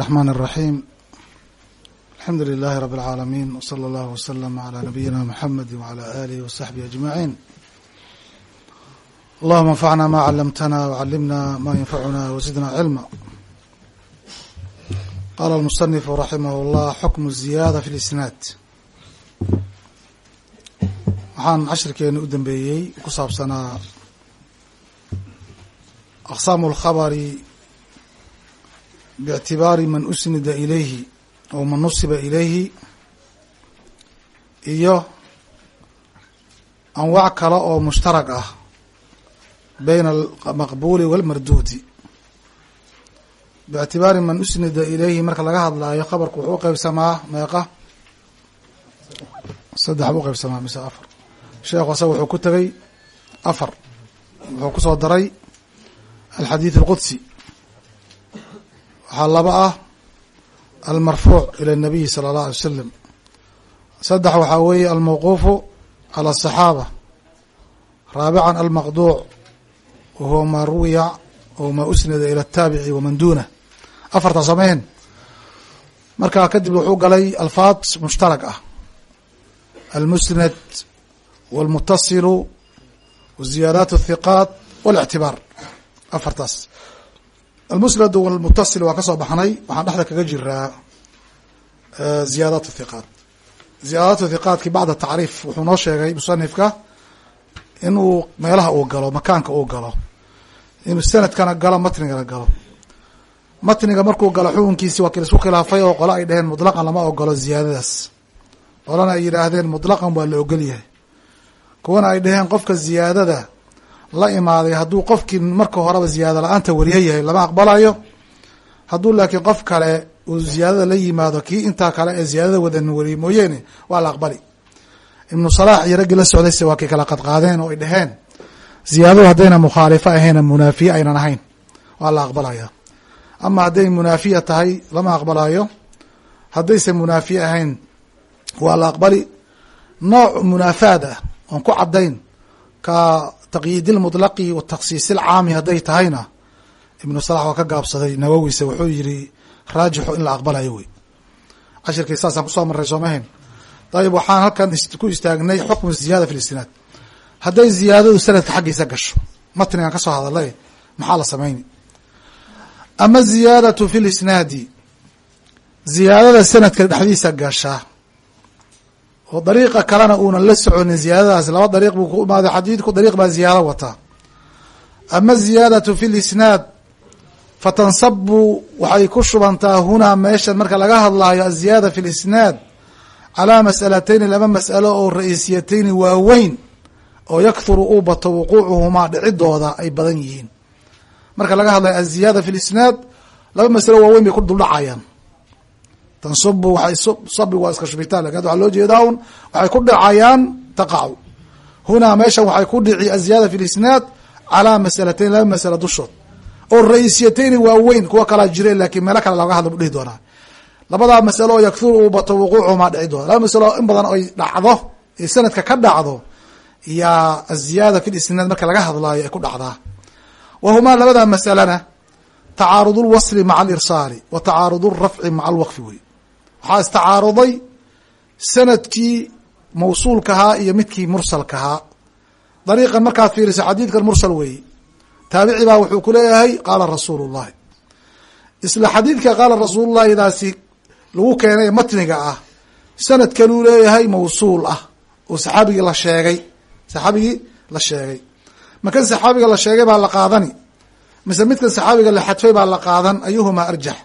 الرحمن الرحيم الحمد لله رب العالمين وصلى الله وسلم على نبينا محمد وعلى آله وصحبه أجمعين اللهم انفعنا ما علمتنا وعلمنا ما ينفعنا وزدنا علما قال المصنف رحمه الله حكم الزيادة في الإسناد waxaan cashirkeeni u dambeeyey ku saabsanaa aqsaamu اlkhabari biictibaari man usnida ilayhi oo man nusiba ilayhi iyo anwac kale oo mushtarag ah bayna almaqbuuli walmarduudi. Biictibaari man usnida ilayhi marka laga hadlaayo khabarku wuxuu uqeybsamaa meeqa? Saddex buu uqeybsamaa mise afar. Sheekhu asaga wuxuu ku tegay afar. Wuxuu ku soo daray alxadiid alqudsi waxaa laba ah almarfuuc ila الnabiyi salى اllah alay wasalam saddex waxaa weeye almawquufu calى الصaxaaba raabican almaqduuc wa huwa ma ruwiya o ma usnida ilى الtaabici waman dunah afartaa sameen markaa kadib wuxuu galay alfaad mushtarag ah almusnad wاlmutasilu waziyaadaat الhiqaat wاlictibaar afartaas almusnad wاlmutasil waa ka soo baxnay. Waxaan dhexda kaga jiraa ziyaadaat hiqaat ziyaadaat hiqaatki bacda tacriif wuxuu noo sheegay musanifka inuu meelaha uu galo makaanka uu galo inuu sanadkana galo matnigana galo. Matniga markuu galo xukunkiisi waa kil isku khilaafay oo qole ay dhaheen mutlaqan lama ogolo ziyaadadaas. Qolana ay yidhaahdeen mutlaqan waa la ogol yahay. Kuwana ay dhaheen qofka ziyaadada la imaaday hadduu qofkii marka horeba ziyaada la'aanta wariyo yahay lama aqbalayo. Hadduu laakiin qof kale uu ziyaadada la yimaado kii intaa kale ee ziyaadada wadan wariye mooyeene waa la aqbali. Ibnu salaax iyo raggii la socdayse waa kay kala qadqaadeen oo ay dhaheen ziyaadadu haddayna mukhaalifo ahayna munaafiye aynan ahayn waa la aqbalaya. Ama hadday munaafiya tahay lama aqbalayo haddayse munaafiye ahayn waa la aqbali. Nooc munaafaad ah oon ku caddayn ka taqyiid lmutlaqi wa ilcaami hadday tahayna ibnu salax waa ka gaabsaday nawowise wuxuu yihi raajixu in la aqbalayo wey. Cashirkii saasaan ku soo marray soomahayn dayib waxaan halkan ku istaagnay xukmu ziyaada fi lisnaad hadday ziyaadadu sanadka xaggiisa gasho matnigan ka soo hadalay maxaa la samayni? Ama ziyaadatu fi lisnaadi ziyaadada sanadka dhexdiisa gasha oo dariiqa kalena uunan la soconin ziyaadadaas laba dariiq buu ku imaaday xadiidku dariiq baa ziyaado wataa ama ziyaadatu fi lisnaad fatansabu waxay ku shubantaa hunaa meeshan marka laga hadlaayo aziyaada fi lisnaad calaa mas'alatayni laba mas'alo oo ra'iisiyatayni waaweyn oo yakhuru uu bato wuquucuhumaa dhicidooda ay badan yihiin. Marka laga hadlayo aziyaada fi lisnaad laba masalo waaweyn bay ku duldhacayaan tansubu waay sabigu waa iska shubitaan laakiin waxaa loo jeedaa un waxay ku dhacayaan taqacu. Hunaa meeshan waxay ku dhici aziyaada fi lisnaad calaa masalatayn laba masala dushood. Oo ra'iisiyatayni waaweyn kuwa kalaa jireen laakiin meelo kale laga hadla dhihi doonaa. Labadaa masalo oo yakthuru uu bato wuquucuhumaa dhici doona laba masalo in badan oy dhacdo ee sanadka ka dhacdo yaa aziyaada fi lisnaad marka laga hadlaayo ay ku dhacdaa. Wa humaa labadaa masalana tacaarud lwasli maca alirsaali wa tacaarud lrafci maca alwaqfi wey waxaa istacaaruday sannadkii mawsuulkahaa iyo midkii mursalkahaa dariiqan markaad fiiriso xadiidkan mursal weeye. Taabici baa wuxuu ku leeyahay qaala rasuulu llahi isla xadiidka qaala rasuulullahidaasi lagu keenay matniga ah sanad kaluu leeyahay mawsuul ah oo saxaabigii la sheegay. Saxaabigii la sheegay. Makan saxaabiga la sheegay baa la qaadani mise midkan saxaabiga la xadfay baa la qaadan ayuhumaa arjax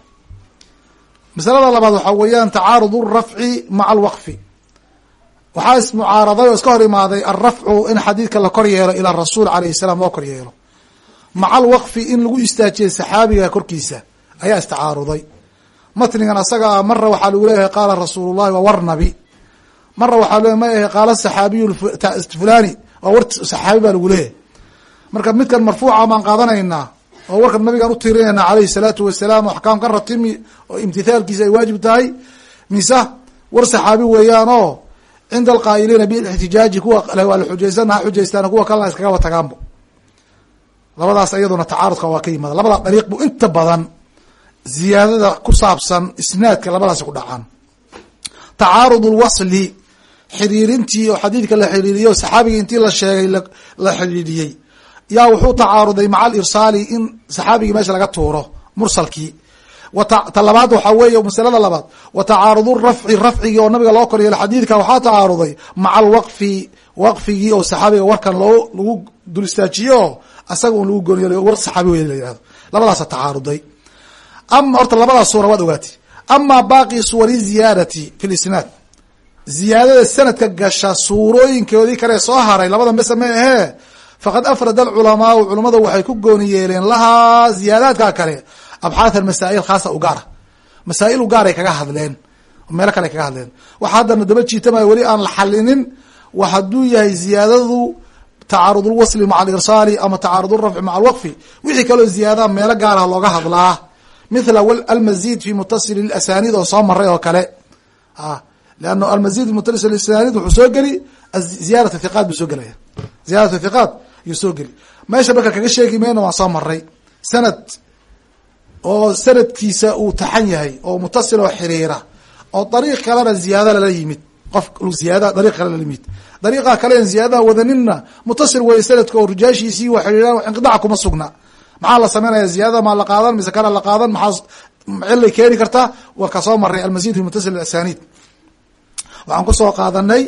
masalada labaad waxaa weeyaan tacaarud alrafci maca alwaqfi. Waxaa ismucaaraday oo iska hor imaaday alrafcu in xadiidka la kor yeelo ila rasuul alayh salaam loo kor yeelo. Maca alwaqfi in lagu istaajiyay saxaabiga korkiisa ayaa istacaaruday. Matnigan asaga ah mara waxaa lagu leeyahay qaala rasuul llahi waa war nabi. Mara waxaa le ma ahe qaala saxaabiyu fulani waa war saxaabi baa lagu leeyahay. Marka midkan marfuuca baan qaadanaynaa oo warkan nabigaan utirinayna alayhi salaatu wasalaam axkaam ka ratimi oo imtithaalkiisa ay waajib tahay. Mise war saxaabi weeyaan oo cinda alqaa'iliina bilixtijaaji kuwa waa la xujaysana ha xujaystaan kuwa kalena iskagaba tagaanbo. Labadaas iyaduna tacaarudka waa ka yimaada. Labada dariiq inta badan ziyaadada ku saabsan isnaadka labadaasi ku dhacaan. Tacaarud lwasli xiriirintii oo xadiidka la xiriiriyo saxaabiga intii la sheegay la xidhiidhiyey yaa wuxuu tacaaruday maca alirsaali in saxaabigii meesha laga tuuro mursalkii. Ta labaad waxaa weeye masalada labaad. Wa tacaarud rafci rafcigii oo nabiga loo koryeelo xadiidka waxaa tacaaruday maca alwaqfi waqfigii oo saxaabiga warkan loo lagu dul istaajiye oo asaga un lagu goonyeelo war saxaabi wey la labadaasa tacaaruday. Ama horta labadaas suura waad ogaatay ama baaqi suwari ziyaadati fi lisnaad ziyaadada sanadka gasha suurooyinkoodii kale soo haray labada mese ahee faqad afrada alculamaau culamadu waxay ku gooni yeeleen lahaa ziyaadaadka kale abxaathan masaa'il khaasa u gaara masaa'il u gaaray kaga hadleen meelo kale kaga hadleen waxa haddana daba jiitamayo weli aan la xalinin wa hadduu yahay ziyaadadu tacaarud lwasli maca alirsaali ama tacaarud lrafci maca alwaqfi wixii kaloo ziyaadaha meelo gaarah looga hadlaa mithla almazid fi mutasil asaniid oo soo maray oo kale leanna almazid fi mutasil asaniid wuxuu soo geli ziyadat hiqaat buu soo gelaya ziyadat hiqaat ayuu soo geli meesha marka kaga sheegi mayno waan soo maray sanad oo sanadkiisa uu taxan yahay oo mutasil oo xiriira oo dariiq kalena ziyaada lala yimid. Qof ziyaada dariiq kale lala yimid. Dariiqa kale en ziyaadaha wadaninna mutasil weeye sanadka oo rijaashiisii wa xiriiraan inqidaca kuma sugna. Maxaa la sameynaya ziyaadada maa la qaadan? Mise kana la qaadan? Maxaa cilay keeni karta? Waa ka soo maray almazid fi mutasil asaniid waxaan ku soo qaadanay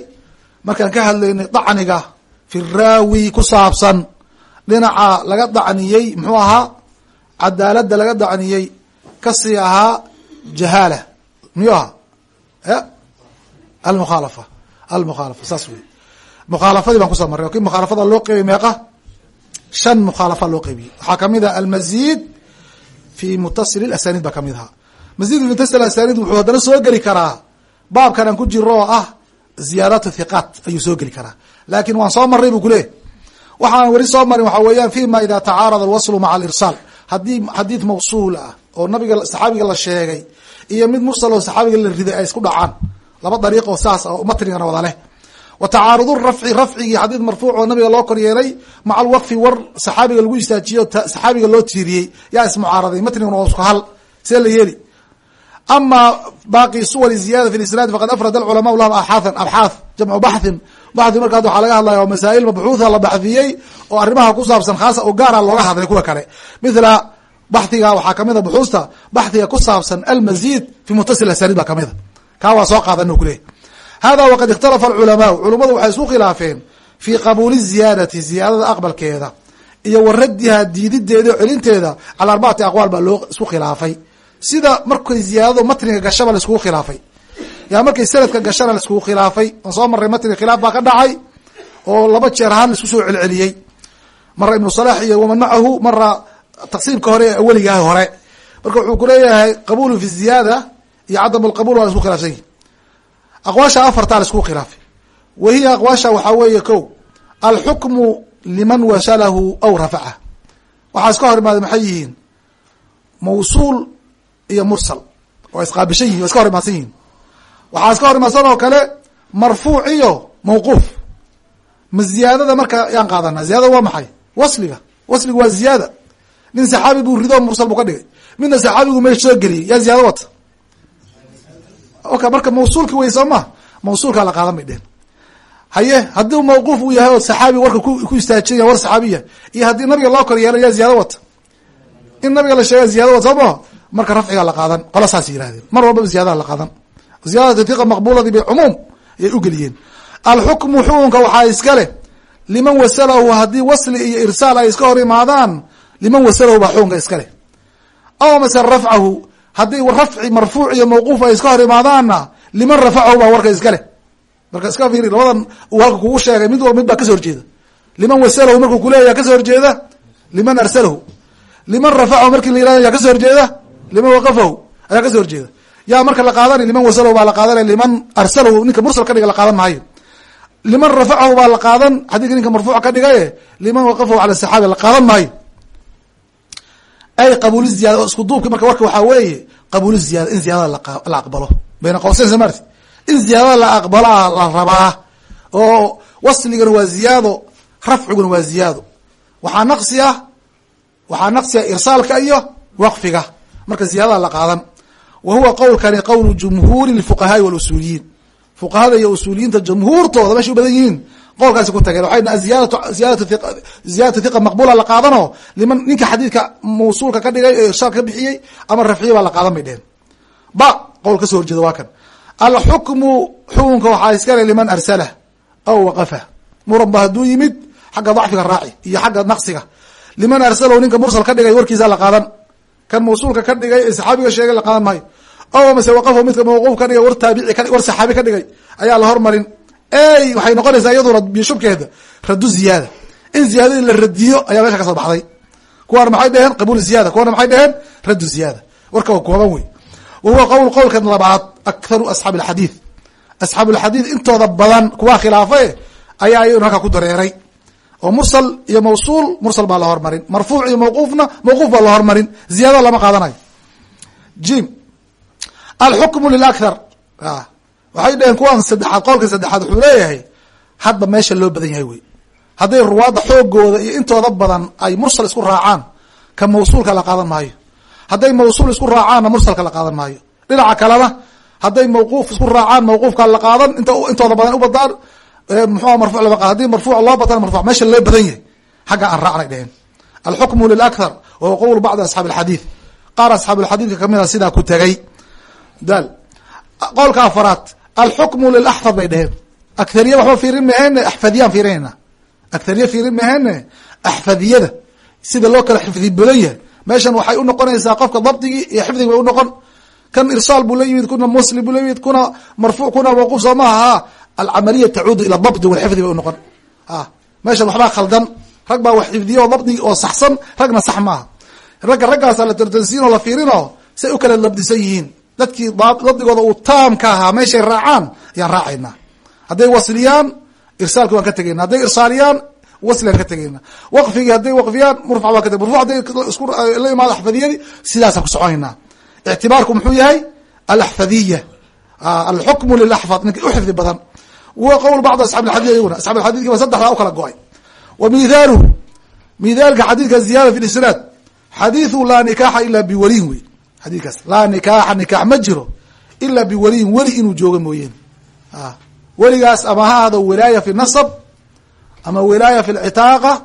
markaan ka hadlaynay dacniga fi raawi ku saabsan dhinaca laga dacniyey muxuu ahaa cadaalada laga dacniyey ka sii ahaa jahaala. Miyuu ahaa? Almukhaalafa almukhaalafa saas wey mukhaalafadii baan ku soo marray mukhaalafada loo qeybay meeqa? Shan mukhaalafa loo qeybiyey. Waxaa ka mid ah almazid fi mutasil asaniid baa ka mid ahaa. Mazid mutasil asaniid wuxuu haddana soo geli karaa baabkan aan ku jiro oo ah ziyaadat hiqaat ayuu soo geli karaa laakin waan soo marray bu kuleeyahy waxaan weli soo marin waxaa weeyaan fima ida tacaarada alwaslu maca alirsaal haddii xadiid mawsuul ah oo nabiga saxaabiga la sheegay iyo mid mursal oo saxaabiga la riday ay isku dhacaan laba dariiq oo saas oo matnigana wada leh. Wa tacaarud rafci rafcigii xadiid marfuuc oo nabiga loo koryeelay maca alwaqfi war saxaabiga lagu istaajiye o saxaabiga loo tiiriyey yaa ismucaaraday matniguna waa isku hal see la yeeli. Ama baaqi suwar ziyada fi isnaad faqad afrad alculama lahu axaathan abxaath jamcu baxthin baxthi markaas waxaa laga hadlaya masaa'il mabxuutha la baxdiyey oo arrimaha ku saabsan khaasa oo gaara looga hadlay kuwa kale. Mithla baxhiga waxaa ka mid a buxuusta baxhiga ku saabsan almazid fi mutasil asaniid baa kamida kaa waa soo qaadan kuleeyahy hada waqad ikhtalafa alculamaau culummadu waxay isku khilaafeen fii qabuuli ziyaadati ziyaadada aqbalkeeda iyo wa raddiha diidideeda o celinteeda cala arbacati aqwaal baa loo isku khilaafay. Sida markay ziyaadadu matniga gashaba laiskugu khilaafay yaa markay sanadka gashana laiskugu khilaafay aan soo marray matniga khilaaf baa ka dhacay oo laba jeer ahaan la isku soo celceliyey. Mara ibnu salax iyo waman macahu mara taqsiimka hore ee aweligaah hore. Marka wuxuu kuleeyahay qabuulu fi ziyaada iyo cadam lqabul waa la isku khilafsan yihi aqwaasha afartaa la iskugu khilaafay. Wa hiya aqwaasha waxaa weeye ko alxukmu liman wasalahu aw rafaca waxaa iska hor imaada maxay yihiin? Mawsuul iyo mursal. Waa isqaabishan yihiin waa iska hor imaadsan yihiin waxaa iska hor imaadsan oo kale marfuuc iyo mawquuf. Ma ziyaadada marka yaan qaadanaa ziyadada waa maxay? Wasliga. Wasliga waa ziyaada. Nin saxaabi buu rido mursal buu ka dhigay. Midna saxaabigu meesha soo geliyay yaa ziyaado wata? Oka marka mawsuulki wey soo ma? Mawsuulkaa la qaadan bay dhehen haye haddii mawquuf uu yahay oo saxaabi warka ku istaajinaya war saxaabiya iyo haddii nabiga loo kor yeelo yaa ziyaado wata? In nabiga la sheega ziyado wata soo maha marka rafciga la qaadan qola saas yihahdeen mar walbaba ziyadaha la qaadan ziyaadatu hiqa maqbuladii bay cumuum ayay ugeliyeen alxukmu xukunka waxaa iska leh liman wasalahu haddii wasli iyo irsaal ay iska hor imaadaan liman wasalahu baa xukunka iska leh. Aw mase rafcahu haddii rafci marfuuc iyo mawquuf ay iska hor imaadaanna liman rafacahu baa warka iska leh. Marka iska fiiri labadan halka kugu sheegay mid walba mid baa ka soo horjeeda. Liman wasalahu markuu kuleeya ka soo horjeeda liman arsalahu. Liman rafacahu markii la yaa ka soo horjeeda liman waqafahu ayaa ka soo horjeeda yaa marka la qaadanay liman wasalahu baa la qaadanay liman arsalahu ninka mursal ka dhiga la qaadan maayo. Liman rafacahu baa la qaadan xadiidka ninka marfuuc ka dhigaye liman waqafahu cala saxaabi la qaadan maayo. Ay qabuul ziyada isku duubki marka warka waxaa weeye qabuul ziyada in ziyadada la aqbalo. Bayna qowseyn soo maarti in ziyaadada la aqbalaa la rabaa. Oo wasligana waa ziyaado rafciguna waa ziyaado. Waxaa naqsi waxaa naqsi ah irsaalka iyo waqfiga. Marka ziyaadada la qaadan wa huwa qowlkani qowlu jumhuuri lfuqahaai walusuuliyiin. Fuqahada iyo usuuliyiinta jumhuurtooda meeshay u badan yihiin qowlkaasi ku tageen waxay dhahan ziyadatu ziyadatu iq ziyadatu hiqa maqbuula la qaadanoo liman ninka xadiidka mawsuulka ka dhigay ee irshaad ka bixiyey ama rafciye baa la qaadan bay dheheen ba qowl ka soo horjeeda waa kan. Alxukmu xukunka waxaa iskale liman arsalah aw waqafa. Muran ba hadduu yimid xagga dacfiga raaci iyo xagga naqsiga. Liman arsalow ninka mursal ka dhigay kan mawsuulka ka dhigay saxaabiga sheegay la qaadan maayo. Aw mase waqafo midka mawquuf ka dhigay war taabici war saxaabi ka dhigay ayaa la hormarin ey waxay noqonaysaa iyaduna biyashubkeeda radu ziyaada. In ziyaadadii la radiyo ayaa meesha ka soo baxday. Kuwaana maxay dheheen qabuul ziyaada. Kuwana maxay dheheen raddu ziyaada. Warka waa kooban wey wa huwa qowl qowlkan labaad akharu asxaabi alxadiid asxaabu alxadiid intooda badan kuwaa khilaafe ayaa iyaduna halkaa ku dareeray oo mursal iyo mawsuul mursal baa la hormarin. Marfuuc iyo mawquufna mawquuf baa la hormarin. Ziyaada lama qaadanayo jim alxukmu lilakhar waxay dheheen kuwan saddexaad qowlka saddexaad wuxuu leeyahay hadba meesha loo badan yahay wey. Hadday ruwaadda xoogooda iyo intooda badan ay mursal isku raacaan ka mawsuulka la qaadan maayo. Hadday mawsuul isku raacaanna mursalka la qaadan maayo. Dhinaca kalena hadday mawquuf isku raacaan mawquufka la qaadan int intooda badan u badaan muxua marfuc lama haddii marfuuc loo batana marfuc meesha loo badan yahay xagga aan raacnay dheheen alxukmu lilakhar wahuwa qowl bacdi asxaabi alxadiid qaar asxaabi alxadiidka ka mid a sidaa ku tegay dal qowlka afaraad alxukmu lilaxfad bay dheheen akhariya waxba fiirin mahene axfadiyaan fiirinayna akhariya fiirin mahene axfadiyada sida loo kala xifdi badan yahay. Meeshan waxay unoqonaysaa qofka dabdigii iyo xifdigi bay unoqon kan irsaal buu la yimid kuna muslim buu la yimid kuna marfuuc kuna mawquuf soo maaha alcamaliya tacuudu ila dabdi walxifdi bay unoqon meeshan waxbaa khaldan rag baa wax xifdiya oo dabdigi oo saxsan ragna sax maaha. Ragga raggaasa la tartansiin oo la fiirinoo say u kala labdisan yihiin. Dadkii dabdigooda uu taamka ahaa meeshay raacaan ayaan raacaynaa. Hadday wasliyaan irsaalki waan ka tegeyna hadday irsaaliyaan wasliaan ka tegeyna waqfigii hadday waqfiyaan murfac waan ka teg murfuc hadday isku la imaado axfadiyadii sidaasaan ku soconaynaa. Ictibaarku muxuu yahay alaxfadiya alxukmu lilaxfad ninka u xifdi badan wa qowl bacd asxaab alxadid iyaguna asxab alxadidki ba saddexdaa u kala go'ay. Wa mithaaluhu mithaalka xadiidka ziyada fi lisnaad xadiidu laa nikaaxa ila biwaliyin wey. Xadiidkaas. Laa nikaaxa nikaax ma jiro ilaa biwaliyin. Weli inuu joogo mooyeen. Weligaas ama ha ahdo wilaaya fi nasab ama wilaaya fi lcitaaqa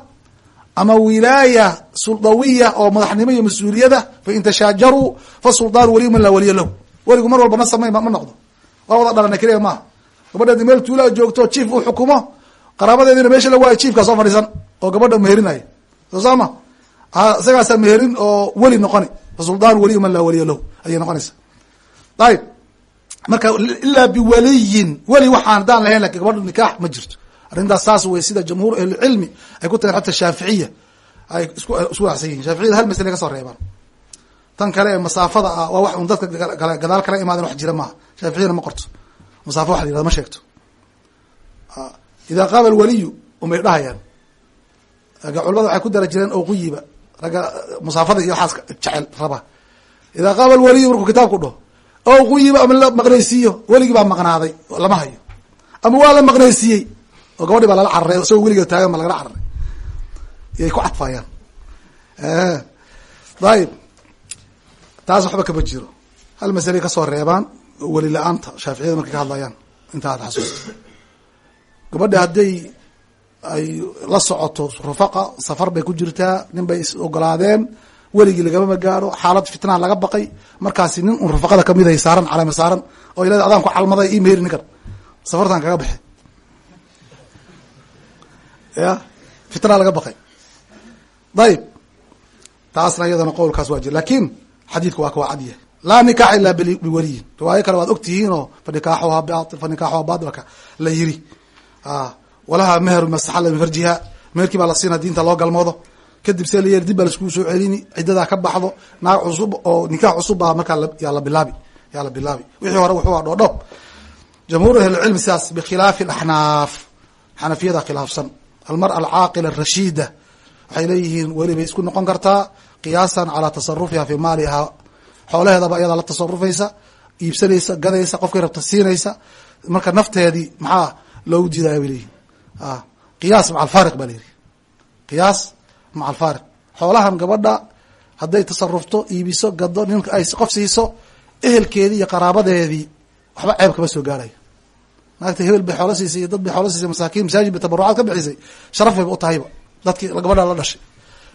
ama wilaaya suldawiya oo madaxnimo iyo mas'uuliyada fain tashaajaruu fasuldaanu waliyu man laa waliya lahu. Weligu mar walba nasab ma noqdo gabadheedi meel tuulaa joogto jiif uu xukumo. Qaraabadeediina meesha la waayo jiifkaa soo fadhiisan oo gabadha meherinaya soo saama? Isagaasaa meherin oo weli noqoni. Fasuldaanu waliyu man laa waliya lahu ayay noqonaysa. Ayib marka ilaa biwaliyin weli waxaan hadaan lahayn laakiin gabadha nikaax ma jirto. Arrintaas saas wey sida jamhuur ahlicilmi ay ku tageen xata shaaficiya ay isku waxsan yihiin shaaficiyada hal masle ka soo reebaan. Tan kale ee masaafada ah waa wax un dadka gadaal kala imaaden wax jira maaha. Shaaficiyana ma qorto masaafa wax la yiraahdo ma sheegto idaa qaama alwaliyu umay dhahayaan. Ragga culamada waxay ku dara jireen oquyiba ragga musaafada iyo waxaas jecel raba. Idaa qaama alwaliyu markuu kitaabku dhaho oquyiba ama la maqnaysiiyo weligii baa maqnaaday lama hayo. Ama waa la maqnaysiiyey oo gabadhi baa lala cararay isagoo weligeed taagan ba lagala cararay yay ku cadfayaan ayib taas waxba kama jiro. Hal masaley ka soo reebaan weli la'aanta shaaficiyada markay ka hadlayaan inta aad xasuusta gabadha hadday ay la socoto rufaqa safar bay ku jirtaa nin bay is ogolaadeen weligii lagamama gaaro xaalad fitnaa laga baqay markaasi nin un rufaqada ka mid ay saaran calama saaran oo ilada adaan ku calmaday ii meheri ninkan. Safartan kaga baxe ya fitnaa laga baqay. Ayib taasna iyadana qowlkaas waa jir laakiin xadiidka waa kawa cadyahay laa nikaaxa ilaa biwaliyin riwaayo kale waad og tihiinoo fa nikaaxuhaa bail fa nikaaxuhaa bailka la yiri. Walaha meheru masaxala min farjiha meherkii baa la siina diinta loo galmoodo. Kadib see la yeeli dib baa laiskugu soo celini ciddadaa ka baxdo naag cusub oo nikaax cusub baa markaa yaa la bilaabi yaa la bilaabi. Wixii hore wuxuu dhoodhoob jamhuur ahlicilmi sidaas bikhilaafi axnaaf xanafiyada khilaafsan. Almara alcaaqila arashiida waxay leeyihiin weli bay isku noqon kartaa qiyaasan calaa tasarufiha fi maalihaa xoolaheedaba iyadaa la tasarufaysa iibsanaysa gadaysa qofkay rabta siinaysa. Marka nafteedii maxaa loogu diidaya bay leeyihiin qiyaas maca alfaariq ba la yihi qiyaas maca alfaariq. Xoolahan gabadha hadday tasarufto iibiso gado ninka ay qof siiso ehelkeedii iyo qaraabadeedii waxba ceeb kama soo gaarayo naagta hebel bay xoolo siisay iyo dad bay xoolo siisay masaakiin masaajid bay tabarucaad ka bixisay. Sharaf bayba u tahayba. Dadkii gabadha la dhashay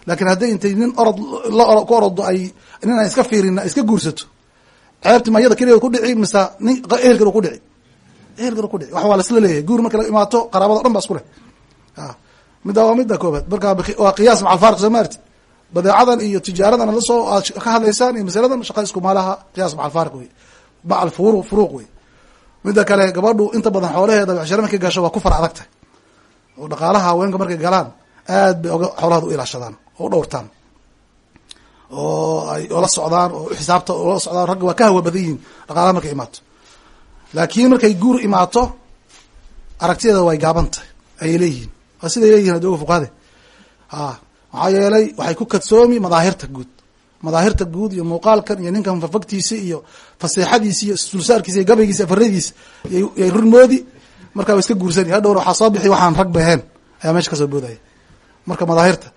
laakiin hadday intay nin orod ku orodo ay nin aan iska fiirin iska guursato ceebti ma iyada keligeed ku dhici mise nin ehelkeeda ku dhici. Ehelkeeda ku dhici. Wax waa lasla leeyahay. Guur marka la imaato qaraabada o dhan ba isku leh. Midda waa midda koobaad marka waa qiyaas maca alfaariq soo badeecadan iyo tijaaradan la soo aad ka hadlaysaan iyo masaladan shaqa isku maalaha qiyaas maca alfaariq wey maca alfuru furuuq wey midda kale gabadhu inta badan xoolaheeda becsharo markay gasho waa ku far oo dhaqaalaha haweenka markay galaan aad bay oga u ilaashadaan oo dhowrtaan. Oo ay ola socdaan oo xisaabta ola socdaan ragga waa ka hawa badan yihiin dhaqaalaha markay imaato. Laakiin markay guur imaato aragtideeda way gaaban ayay leeyihiin. Waa siday leeyihiin adoga fuqahade a maxaa yeelay waxay ku kadsoomi madaahirta guud. Madaahirta guud iyo muuqaalkan iyo ninkan fafagtiisa iyo faseexadiisa iyo sulsaarkiisa iyo gabaygiisa afaradiisa yay rurmoodi markaa wa iska guursani hadhowna waxaa soo bixi waxaan rag baheen ayaa meesha ka soo boodaya marka madaahirta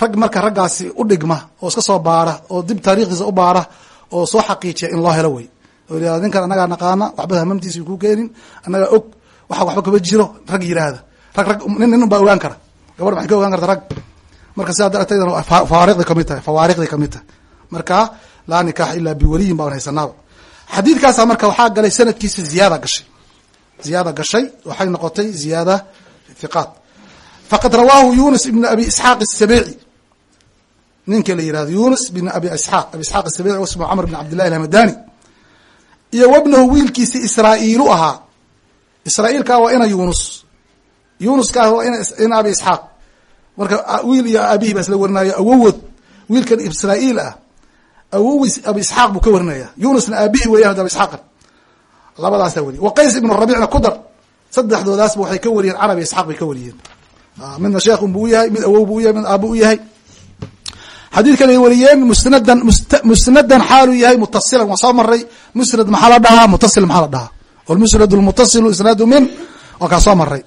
rag marka raggaasi u dhigma oo iska soo baara oo dib taarikhdiisa u baara oo soo xaqiijiya in loo helo wey oo yihahda ninkan annagaa naqaana waxba hamamtiisa ku keenin annagaa og waxa waxba kama jiro rag yiraahda rag rag nin nin baa ogaan kara. Gabadh maxay ka ogaan karta rag. Marka sidaa darteedana fawaariqday ka mid tahay fawaariqday ka mid tahay. Marka laa nikaaxa ilaa biwaliyin baan haysanaaba xadiidkaasa marka waxaa galay sanadkiisa ziyaada gashay. Ziyaada gashay waxay noqotay ziyaada hiqaat faqad rawaahu yunus ibn abi isxaaq الsabici ninka la yihahdo yunus bn abi isxaaq abi isxaaq asabici wasmu camr bn cabd alhamadani. Iyo wabnahu wiilkiisi israa'iilu ahaa. Israa'iilkaa waa ina yunus. Yunuskaas waa ina abi isxaaq marka wiil iyo aabihi baa isla warinaayo awowod wiilkan israa'iil ah awowis abi isxaaq buu ka warinaya. Yunusna aabihi weeyaan abi isxaaqan labadaasaa weriye wa qays ibnu rabicna ku dar. Saddexdoodaasba waxay ka wariyeen can abi isxaaq bay ka wariyeen midna sheekh unbu u yahay mid awow bu u yahay mid aaba u yahay. Xadiidkan ay wariyeen musnadan musnadan xaaluu yahay mutasilan waa soo maray musnad maxaa la dhahaa? Mutasil maxaa la dhahaa? Wlmusnad lmutasilu isnaadu min? Waa kaa soo maray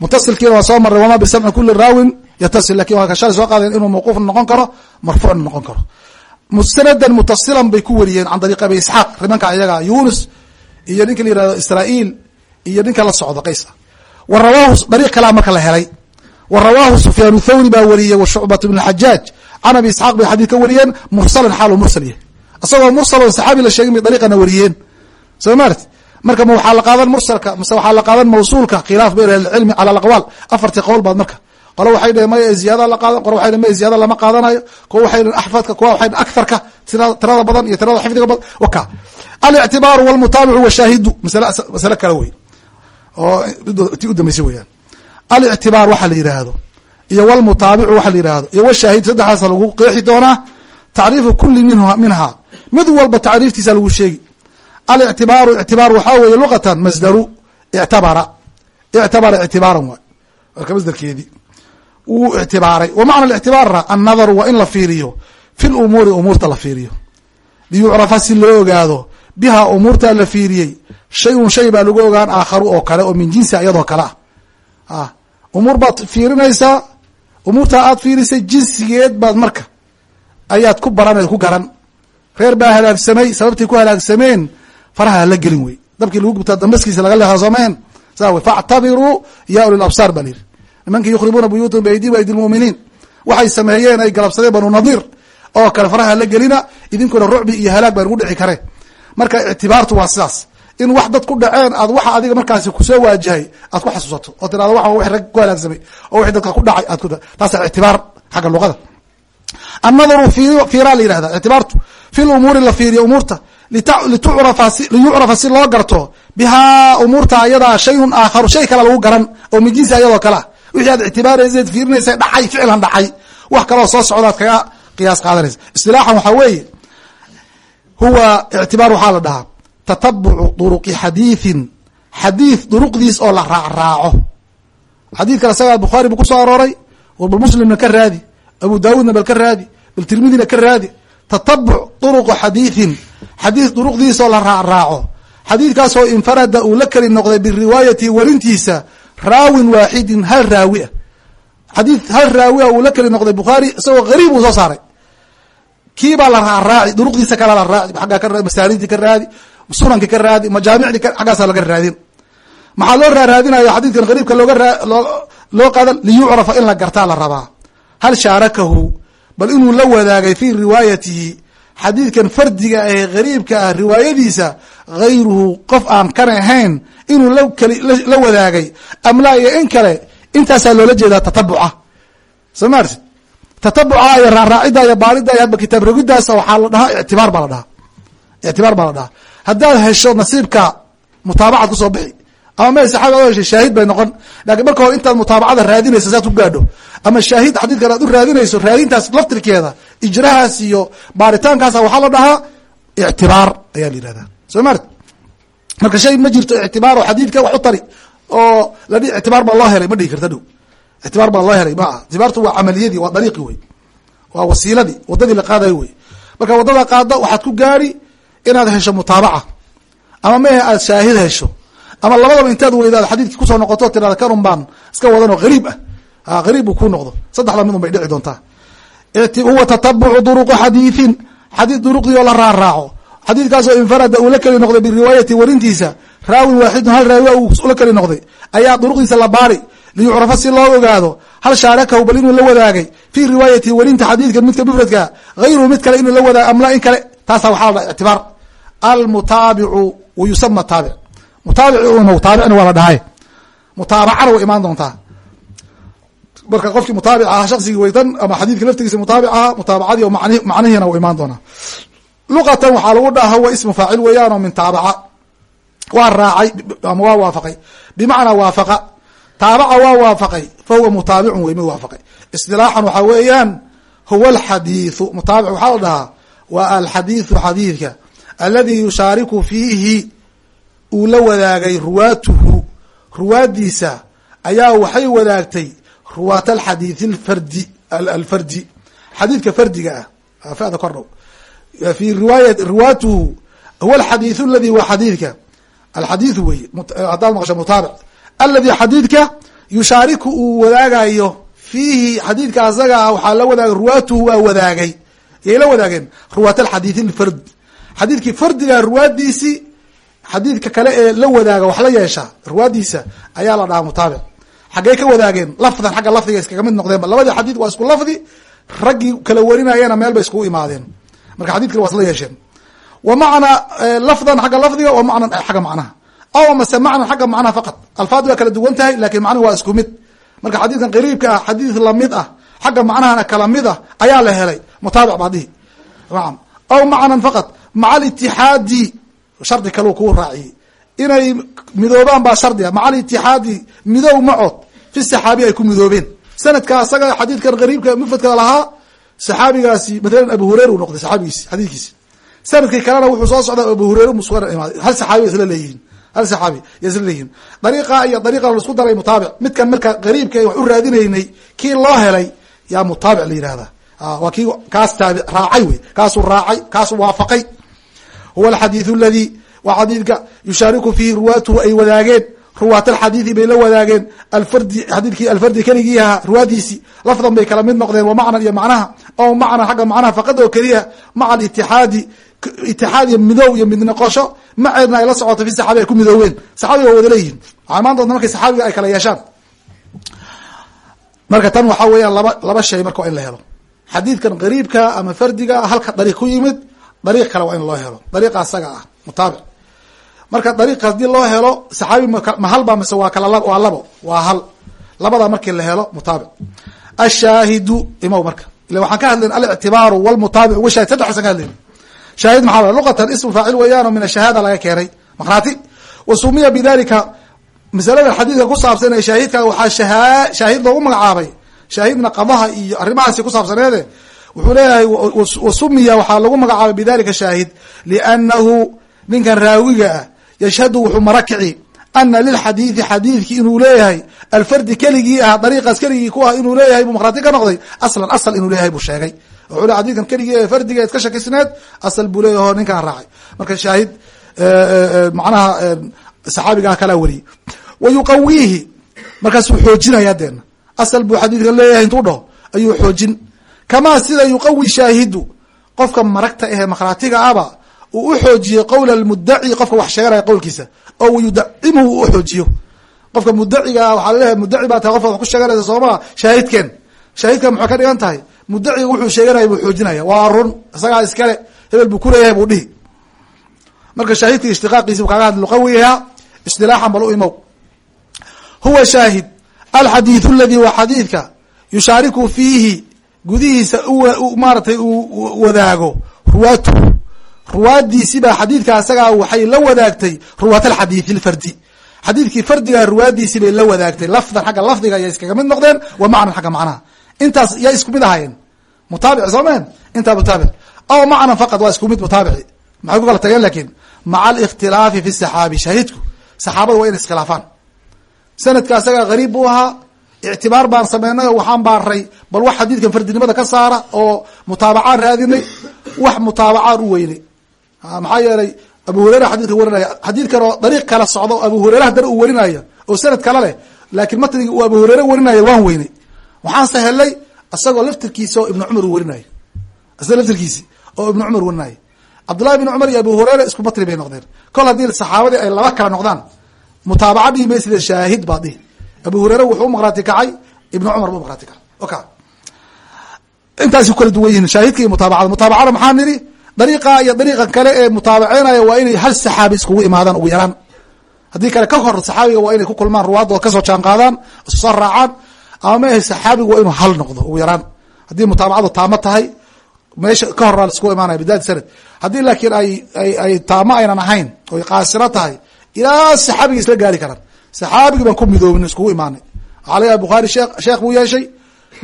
mutasilkiina waa soo maray wama bisamci kuli raawin yatasil laakiin waa ka shalay soo qaadeen inuu mawquuf noqon karo marfuucna noqon karo. Musnadan mutasilan bay ku wariyeen can dariiq abi isxaaq nimanka ayaga yunus iyo ninka la yihahdo israa'iil iyo ninka la socdo qays. Ah wa rawaahu dariiq kalaa marka la helay wa rawaahu sufyaan thawri baa wariyey wa shucbat bn xajaaj can abi isxaaq bay xadiid ka wariyeen mursalan xaalu mursal yahay isagoo mursal on saxaabi la sheegin bay dariiqana wariyeen. Soo maarti marka ma waxaa la qaadan mursalka mase waxaa la qaadan mawsuulka khilaaf bayn ahlicilmi cala alaqwaal. Afartii qowl baad marka. Qolo waxay dhaheen maya ziyaada la qaadan qolo waxay dhehen maya ziyaada lama qaadanayo. Kuwa waxay dhehen axfadka kuwa waxay dhehen aktharka tirada badan iyo tirada xifdiga badan waka alictibaaru walmutaabicu washaahidu masale kale wey. Oo ti u dambeysay weyaan alictibaar waxa la yidhaahdo iyo wlmutaabicu waxa la yihahdo iyo washaahidu saddexdaasa lagu qeexi doonaa tacriifu kuli min minha. Mid walba tacriiftiisa lagu sheegi. Alictibaaru ictibaar waxaa weeye luqatan masdaru ictabara ictabara ictibaaran waay. Marka masdarkeedii wuu ictibaaray wa macna ictibaarna annadaru waa in la fiiriyo. Fi lumuuri umuurta la fiiriyo. Liyucrafa si loo ogaado bihaa umuurta la fiiriyey shay un shay baa lagu ogaan aakharu oo kale oo min jinsi iyadoo kale ah umuur baad fiirinaysaa umuurtaa aad fiirisay jinsigeed baad marka ayaad ku baran ku garan. Reer baa halaagsamay sababtay ku halaagsameen faraha hala gelin wey. Dabkii lagu gubtaa dambaskiisa laga soomeen saa wey faactabiruu ya uli labsaar baa layidhi nimankii yukhribuuna buyuutahum biaydiihim aydi lmuuminiin waxay sameeyeen ay galabsadeen banu nadiir oo kale faraha la gelina idinkuna rucbi iyo halaag baa nagu dhici kareen marka ictibaartu waa sidaas in wax dad ku dhaceen aad waxa adiga markaasi ku soo waajahay aad ku xasuusato. Oo tirado wa w rag ku halaagsamay oo wixii dadka ku dhacay aad ku taasa ictibaar xagga luqada. Annadaru fiiraa la yihahda ictibaartu fi lumuuri la fiiriyo umuurta liyucrafa si loo garto bihaa umuurta ayadaa shayun aakharu shay kale lagu garan oo min jinsi ayadoo kalea wixii aad ictibaaraysaed fiirinaysa dhacay ficlan dhacay. Wax kaloo soo socdaad kaga qiyaas qaadanaysa istilaaxan waxaa weeye huwa ictibaar waxaa la dhahaa tatabucu duruqi xadiithin. Xadiid duruqdiis oo la raacraaco. Xadiidkan isagaa bukhaari buu ku soo arooray war bal muslimna ka raadi abu daawuudna bal ka raadi bal tirmidina ka raadi. Tatabuc duruqu xadiithin. Xadiid duruqdiis oo la raacraaco. Xadiidkaasoo infarada uu la keli noqday biriwaayati warintiisa raawin waaxidin hal raawi ah. Xadiid hal raawi ah uu la keli noqday bukhaari isagoo gariib uu soo saaray. Kiibaa la raaraaci duruqdiisa kala la raaci aggaa ka masaanidii ka raadi sunankii ka raadi majaamicdii xaggaasa laga raadin. Maxaa loo raaraadinaya xadiidkan qariibka loo qadan liyucrafa in la gartaa la rabaa. Hal shaarakahu bal inuu la wadaagay fi riwaayatihi xadiidkan fardiga ee gariibka ah riwaayadiisa gayruhu qof aan kan ahayn inuu la wadaagay. Amlaa iyo in kale intaasaa loola jeedaa tatabuca. Soo maarti tatabuca iyo raaraacida iyo baalida iyo hadba kitaab rogidaas waxaa la dhahaa ictibaar baa la dhahaa ictibaar baa la dhahaa. Haddaad hesho nasiibka mutaabacad ku soo bixi ama me saxabi ad heshay shaahid bay noqon laakiin marka hore intaad mutaabacada raadinayso saad ku gaadho. Ama shaahid xadiidkan aad u raadinayso raadintaas laftirkeeda ijrahaas iyo baaritaankaasa waxaa la dhahaa ictibaar ayaa la yihahdaa soo maarti marka shay ma jirto ictibaar oo xadiidka wax u tari oo la ictibaar baa loo helay ma dhihi karta dhow. Ictibaar baa loo helay ma aha. Ictibaartu waa camaliyadii waa dariiqi wey inaad hesho mutaabaca. Ama mehe aad shaahid hesho. Ama labadaba intaad weydaad xadiidki ku soo noqoto tirada kanun baan iska wadan oo gariib ah. Gariib uu ku noqdo. Saddexda midun bay dhici doontaa. Huwa tatabucu duruqi xadiidin xadiid duruqdii oo la raaraaco. Xadiidkaasoo infarada uu la keli noqday biriwaayati warintiisa raawin waaxidun hal raawi uu la keli noqday. Ayaa duruqdiisa la baari. Liyucrafa si loo ogaado hal shaarakahu bal inuu la wadaagay. Fii riwaayati warinta xadiidkan midka mufradka hayruhu mid kale inuu la wadaago amla in kale taasa waxaa la dhaha ictibaar almutaabicu wayusama taabic. Mutaabic taabicna waa la dhahay. Mutaabacana way imaan doontaa. Marka qofkii mutaabic ahaa shaksigii weytan ama xadiidka laftigiisa mutaabic ahaa mutaabacadii o macnihiina wa imaan doonaa. Luqatan waxaa lagu dhaha wa ismu faacil weeyaan oo min taabaca. Waa raacay ama waa waafaqay. Bimacnaa waafaqa. Taabaca waa waafaqay fa mutaabicun wey mid waafaqay. Istilaaxan waxaa weeyaan huwa alxadiidu mutaabic waxaa la dhahaa waa alxadiidu xadiidka aladi yushaariku fiihi uu la wadaagay ruwaatuhu. Ruwaadiisa ayaa waxay wadaagtay ruwaat alxadiidi alfardi alfardi xadiidka fardiga ah fada kordhow fi riwaaya ruwaatuhu huwa alxadiidu aladi waa xadiidka. Alxadiidu wey haddaad maqasho mutaabic. Aladi xadiidka yushaariku uu wadaagayo fiihi xadiidka asaga ah waxaa la wadaagay ruwaatuhu waa wadaagay yay la wadaageen ruwaat alxadiidi alfard xadiidkii fardiga ruwaadiisii xadiidka kale ee la wadaaga wax la yeesha ruwaadiisa ayaa la dhahaa mutaabic xaggey ka wadaageen lafdan xagga lafdiga iskaga mid noqdeenba labadii xadiid waa isku lafdi raggii kala warinayana meel bay iskugu imaadeen. Marka xadidkana waa isla yeesheen. Wa macna lafdan xagga lafdiga wa macnan xagga macnaha. Aw mase macnan xagga macnaha faqad alfaad waa kala duwan tahay laakiin macnuhu waa isku mid marka xadiidkan qariibka ah xadiid la mid ah xagga macnahana kala mid ah ayaa la helay. Mutaabic baadihi naam. Aw macnan faqad maca alitixaadi shardi kaleu kuu raaciyey. Inay midoobaan baa shardiga maca alitixaadi midow macood fi saxaabi ay ku midoobeen. Sanadka asaga xadiidkan qariibka mufradka lahaa saxaabigaasi mathalan abu hureyra uu noqday saxaabigiisi xadiidkiisi sannadkii kalena wuxuu soo socda abu hureyre musqana imaaday hal saxaabi isla leeyihiin hal saxaabi ya isla leeyihiin dariiqa iyo dariiqa la isku daray mutaabic midkan marka qariibka wax u raadinaynay kii loo helay yaa mutaabic la yihahda waa kii kaas taabi raacay wey. Kaasuu raacay kaasuu waafaqay. Huwa alxadiidu aladi waa xadiidka yushaariku fiihi ruwaatuhu ay wadaageen. Ruwaat alxadiidi bay la wadaageen. Alfardi xadiidkii alfardi keligii ahaa ruwaadiisi lafdan bay kala mid noqdeen wa macnan iyo macnaha. O macnan xagga macnaha faqad oo keliya maca alitixaadi itixaad iyo midow iyo mid noqosho maceedna ay la socoto fi saxaabi ay ku midooween saxaabiga waa wada leeyihiin doonta markay saxaabiga ay kala yeeshaan. Marka tan waxaa weeyaan laba laba shay marka waa in la helo. Xadiidkan qariibka ama fardiga halka dariiq ku yimid dariiq kale waa in loo helo. Dariiqa asaga ah mutaabic marka dariiq haddii loo helo saxaabi ma halba mise waa kala waa labo waa hal. Labadaa markii la helo mutaabic ashaahidu imow marka. Ila waxaan ka hadlayn alictibaaru walmutaabic washahid saddexasan ka hadlayn shaahid maxaa wa luqatan ismu faacil weeyaano min ashahaada laga keenay. Makhraati wa sumiya bidalika masalada xadiidka ku saabsan ee shaahidka waxaa shaahid loogu magacaabay. Shaahidna qadaha iyo arrimahaasi ku saabsaneede. Wuxuu leeyahay wa sumiya waxaa lagu magacaabay bidalika shaahid. Liannahu ninkan raawiga ah yashhadu wuxuu marakici ana lilxadiidi xadiidki inuu leeyahay alfardi keligii ah dariiqaas keligii ku ah inuu leeyahay buu makhraati ka noqday aslan asal inuu leeyahay buu sheegay wuxuu le xadidkan keligii ee fardiga iska shakisneed asal buu leeyahy o ninkaan raacay marka shaahid macnaha saxaabigaa kalaa wariyey wa yuqawiihi markaasuu xoojinaya deena asal buu xadiidkan leeyahay intuu dhaho ayuu xoojin kamaa sida yuqawi shaahidu qofka maragta ahee makhraatiga aba uu u xoojiyo qowla almudaci qofka wax sheeganaya qowlkiisa oo yudacimuhu u xoojiyo. Qofka mudaciga waxaa la leeyahay mudaci baa tahay qofka wax ku sheeganaysa sooma shaahidkeen shaahidkan maxay ka dhigan tahay? Mudaciga wuxuu sheeganaya buu xoojinaya. Waa run isagaa iskale hebel buu kuleeyahay buu dhihi. Marka shaahidka ishtiqaaqiisi kaga hadli luqawiha istilaaxan bal u imow. Huwa shaahid alxadiidu aladi waa xadiidka yushaariku fiihi gudihiisa maaratay uu wadaago. Ruwaatuhu ruwaadiisibaa xadiidka asagaa waxay la wadaagtay ruwaat alxadiidi lfardi xadiidkii fardigaa ruwaadiisi bay la wadaagtay. Lafdan xagga lafdiga yay iskaga mid noqdeen wa macnan xagga macnaha. Intaas yaa isku mid ahaayeen. Mutaabic soo meen? Intaa mutaabic. Aw macnan faqad waa isku mid mutaabici. Maxay ku kala tageen laakiin maca alikhtilaafi fi saxaabi shaahidku saxaabada waa inay iskhilaafaan. Sanadka asagaa gariib buu ahaa. Ictibaar baan sameynay oo waxaan baaray bal wax xadiidkan fardinimada ka saara oo mutaabacaan raadinay wax mutaabacaan u weynay maxaa yeelay abu hurera xadidka warinaya. Xadiidkan oo dariiq kala socdo abu hurera haddana uu warinayo oo sanad kale leh. Laakiin matnigi uu abu hurere warinayo waan weynay waxaanse helay isagoo laftirkiisa ibnu cumar uu warinayo isagoo laftirkiisi oo ibnu cumar warinayo cabdullahi ibn cumar iyo abu hurere isku matni bay noqdeen. Kol haddii saxaabadii ay laba kala noqdaan mutaabaca dhihi maysida shaahid baa dhihi abu hurere wuxuu umaqraati kacay ibnu cumar bu maqraati kacay. Oka intaasi kala duwan yihiin shaahidka iyo mutaabacada mutaabacada maxaa nidhi dariiqa iyo dariiqa kale ee mutaabaceynaya waa inay hal saxaabi iskugu imaadaan ugu yaraan. Haddii kale ka hor saxaabiga waa inay ku kulmaan ruwaadooda ka soo jaan qaadaan raacaan ama maahe saxaabigu waa inuu hal noqdo ugu yaraan. Haddii mutaabacadu taamo tahay meesha ka horaa la isku imaanaya bidaadi sanad. Haddii laakiin ay ay ay taamo aynan ahayn oy qaasiro tahay ilaa saxaabiga isla gaari karaan. Saxaabigi baan ku midoobin iskugu imaanay. Laga bukhaari shee sheekh buu yeeshay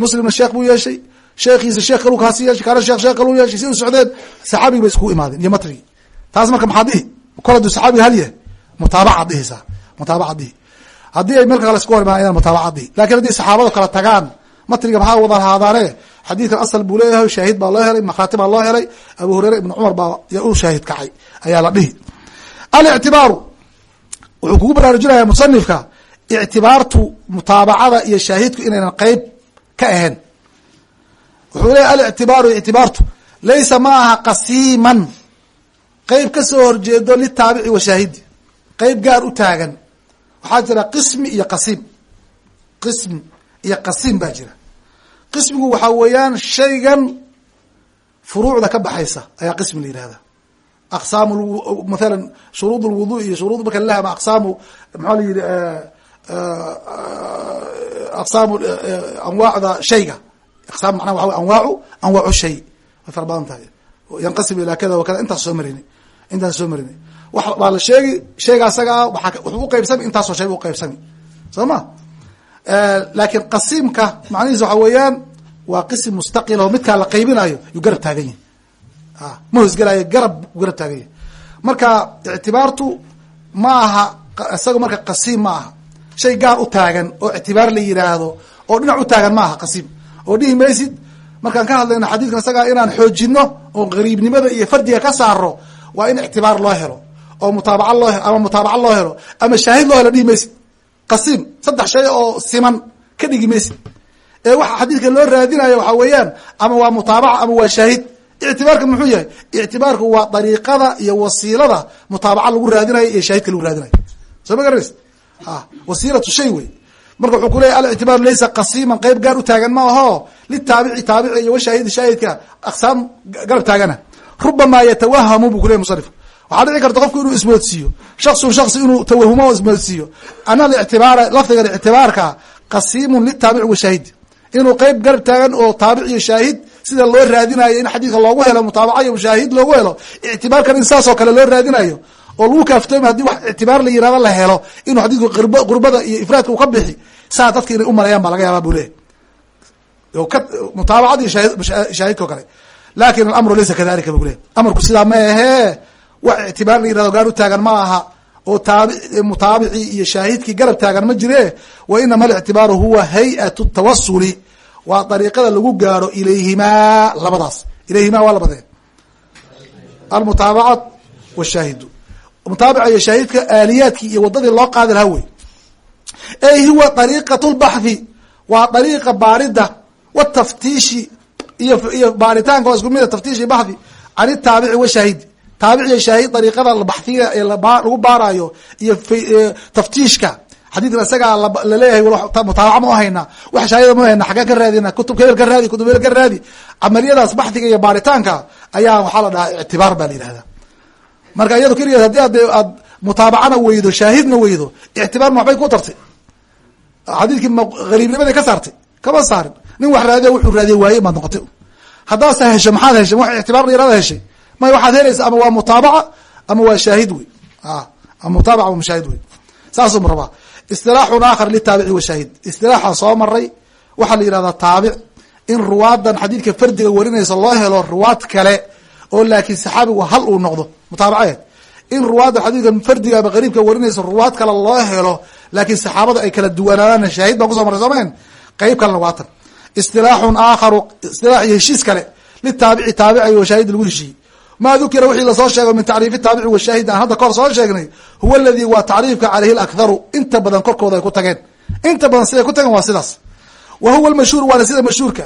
muslimna sheekh buu yeeshay sheekhiisa sheekh kalu kaasi yeeshay kaana sheekh sheekh kalu yeeshay si socdeen saxaabigi bay iskugu imaadeen iyo matrigi taas marka maxaa dhihi? Kol saxaabiga hal yahay mutaabacaad dhihaysaa mutaabacaad dhihi. Haddii ay meel kale isku hor imaan ayaan mutaabacaad dhihi haddii saxaabadu kala tagaan matriga maxaa wada lahaadaane xadiidkan asal buu leeyahay shaahid baa loo helay makhraati baa loo helay abu hureyre ibn cumar baa u shaahid kacay ayaa la dhihi. Alictibaaru wuxuu kugu baraarujinaya musanifka ictibaartu mutaabacada iyo shaahidku inaynan qeyb ka ahayn wuxuu leeyahy alictibaaru ictibaartu laysa ma aha qasiiman. Qeyb ka soo horjeedo litaabici wa shaahidi. Qeyb gaar u taagan. Waxaa jira qismi iyo qasiim. Qism iyo qasiim baa jira. Qismigu waxaa weeyaan shaygan furuucda ka baxaysa ayaa qismi la yihahda aqsaam mathala shuruud lwudu iyo shuruud marka lahama aqsaamu maxaa la yihi aqsaamu anwaacda shayga aqsaam macnaha waxa wey anwaacu anwaacu shay. Way fara badan tahay. Yanqasim ilaa kada wa kada intaas soo marinay intaas soo marinay wax baa la sheegi shayga asaga ah waa wuxuu uqeybsami intaasoo shay bu uqeybsami soo ma? Laakiin qasiimka macnihiis waxa weeyaan waa qisim mustaqil oo midkaa la qaybinayo yuu garab taagan yahi ma hoosgelayo garab garab taagan yahi marka ictibaartu ma aha isaga marka qasiim ma aha. Shay gaar u taagan oo ictibaar la yiraahdo oo dhinac u taagan ma aha qasiim oo dhihi maysid markaan ka hadlayno xadiidkan isagaa inaan xoojino oo gariibnimada iyo fardiga ka saaro waa in ictibaar loo helo oo mutaabaca loo he ama mutaabaca loo helo ama shaahid loo helo dhihi maysid. Qasiim saddex shay oo siman ka dhigi maysid. Ee waxa xadiidka loo raadinayo waxaa weeyaan ama waa mutaabaca ama waa shaahid. Ictibaarka muxuu yahay? Ictibaarku waa dariiqada iyo wasiilada mutaabaca lagu raadinayo iyo shaahidka lagu raadinayo soo ma garanaysa a wasiilatu shay wey marka wuxuu kuleyahy alictibaaru laysa qasiiman qeyb gaar u taagan ma aho. Litaabici taabici iyo washaahidi shaahidka aqsaam garab taagana. Rubamaa yatawahamu bu kuleyay musanif waxaa dhici karta qofku inuu ismoodsiiyo. Shaksun shaksi inuu tawahumo o ismoodsiiyo. Ana alictibaara lafdigan ictibaarka qasiimun litaabici washaahidi inuu qeyb garab taagan oo taabic iyo shaahid sida loo raadinayo in xadiidka loogu helo mutaabaca iyo shaahid loogu helo ictibaarkan in saas oo kale loo raadinayo oo lagu kaaftoomi haddii wax ictibaar la yiraahdo la helo inuu xadiidku qurbada iyo ifraadka u ka bixi saa dadka inay umalayaan baa laga yaaba bu leeyahy mutaabacad iyo shaahidka o kale. Lakin alamru laysa kadalika bu leeyahy amarku sidaa ma ahee wax ictibaar la yiraahdo gaar u taagan ma aha oo taabi mutaabici iyo shaahidkii garab taagan ma jire wa inama alictibaaru huwa hay'at tawasuli waa dariiqada lagu gaaro ilayhimaa labadaas. Ilayhimaa waa labadee. Almutaabacat washaahidu mutaabica iyo shaahidka aaliyaadkii iyo wadadii loo qaadi lahaa wey ey huwa dariiqat lbaxthi waa dariiqa baarida wataftiishi iyo iyo baaritaanka waa isku mida taftiishi baxthi can itaabici washaahidi taabiciya shaahid dariiqada baxhiga ee lagu baarayo iyo taftiishka xadiidkan isagaa la leeyahay mutaabaca ma hayna wax shaahida ma hayna xagee ka raadina kutubka hebel ka raadi kutub hebel ka raadi camaliyadaas baxhiga iyo baaritaanka ayaa waxaa la dhahaa ictibaar baa la yihahda marka iyado keligeed haddii ad aad mutaabacana weydo shaahidna weydo ictibaarna waxbay ku tartay. Xadiidkii hariibnimaday ka saartay kama saarin. Nin wax raadiya wuxuu raadiye waaye maad noqotay. Haddaasa hesho maxaad heshay wax ictibaar yarada heshay may waxaad helaysa ama waa mutaabaca ama waa shaahid wey. Ama mutaabaca ama shaahid wey. Saasuu ma rabaa. Istilaaxun aakhar litaabici washaahid istilaaxaa soo maray waxaa la yihahdaa taabic. In ruwaadan xadiidka fardiga warinaysa loo helo ruwaad kale oo laakiin saxaabigu hal uu noqdo mutaabaceed in ruwaadda xadiidka fardiga ama qariibka warinaysa ruwaad kale loo helo laakiin saxaabada ay kala duwanaadaan shaahid baan kuso maray soomayn qeyb kalena waatan istilaaxun aakharu istilaax iyo heshiis kale litaabici taabici washaahid lagu heshiiyey. Maa dukira wixii la soo sheego min tacriifi taabici washaahid aan hadda kahor soo sheegnay huwa aladii waa tacriifka caleyhi lakharu inta badan korkooda ay ku tageen. Inta badan siday ku tageen waa sidaas. Wa huwa lmashhuur waana sida mashhuurka.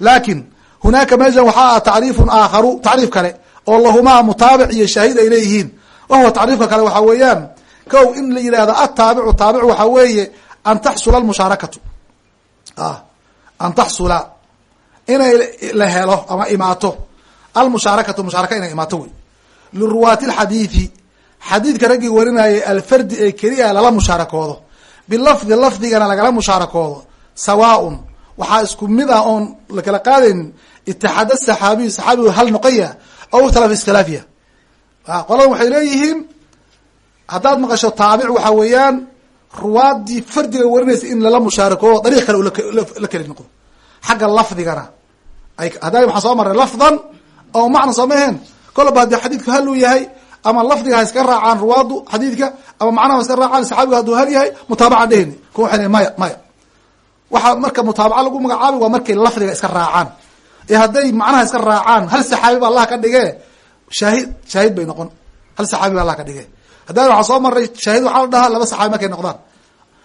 Laakin hunaaka meeshan waxaa ah tacriifun aakharu tacriif kale oo lahumaa mutaabic iyo shaahid ay leeyihiin wahuwa tacriifka kale waxaa weeyaan kow in la yihahdo ataabicu taabicu waxaa weeye an taxsula almushaarakatu an taxsula inay la helo ama imaato almushaarakatu mushaaraka inay imaato wey liruwaati lxadiidi xadiidka raggii warinayay alfardi ee keliya lala mushaarakoodo bilafdi lafdigana lagala mushaarakoodo sawaaun waxaa isku mid ah oon lakala qaadaynin itixaada saxaabiyu saxaabigu hal noqoya aw ikhtilaf iskhilaafiya qoladan waxay leeyihiin haddaad maqasho taabic waxaa weeyaan ruwaadii fardiga warinaysa in lala mushaarakoodo dariiq kale la keli noqdo. Xagga lafdigana ay hadda waxaa soo maray lafdan oo macna soo maheen kolba haddii xadiidku hal uu yahay ama lafdiga ha iska raacaan ruwaadu xadiidka ama macnaha ha iska raacaan saxaabiga hadduu hal yahay mutaabaca dheheni kuwa waxay maya maya waxaa marka mutaabaca lagu magacaabi waa markay lafdiga iska raacaan. Ee hadday macnaha iska raacaan hal saxaabi ba allah ka dhige shaahid shaahid bay noqon. Hal saxaabi ba allah ka dhige haddana waxaa soo maray shaahid waxaa la dhahaa laba saxaabi markay noqdaan.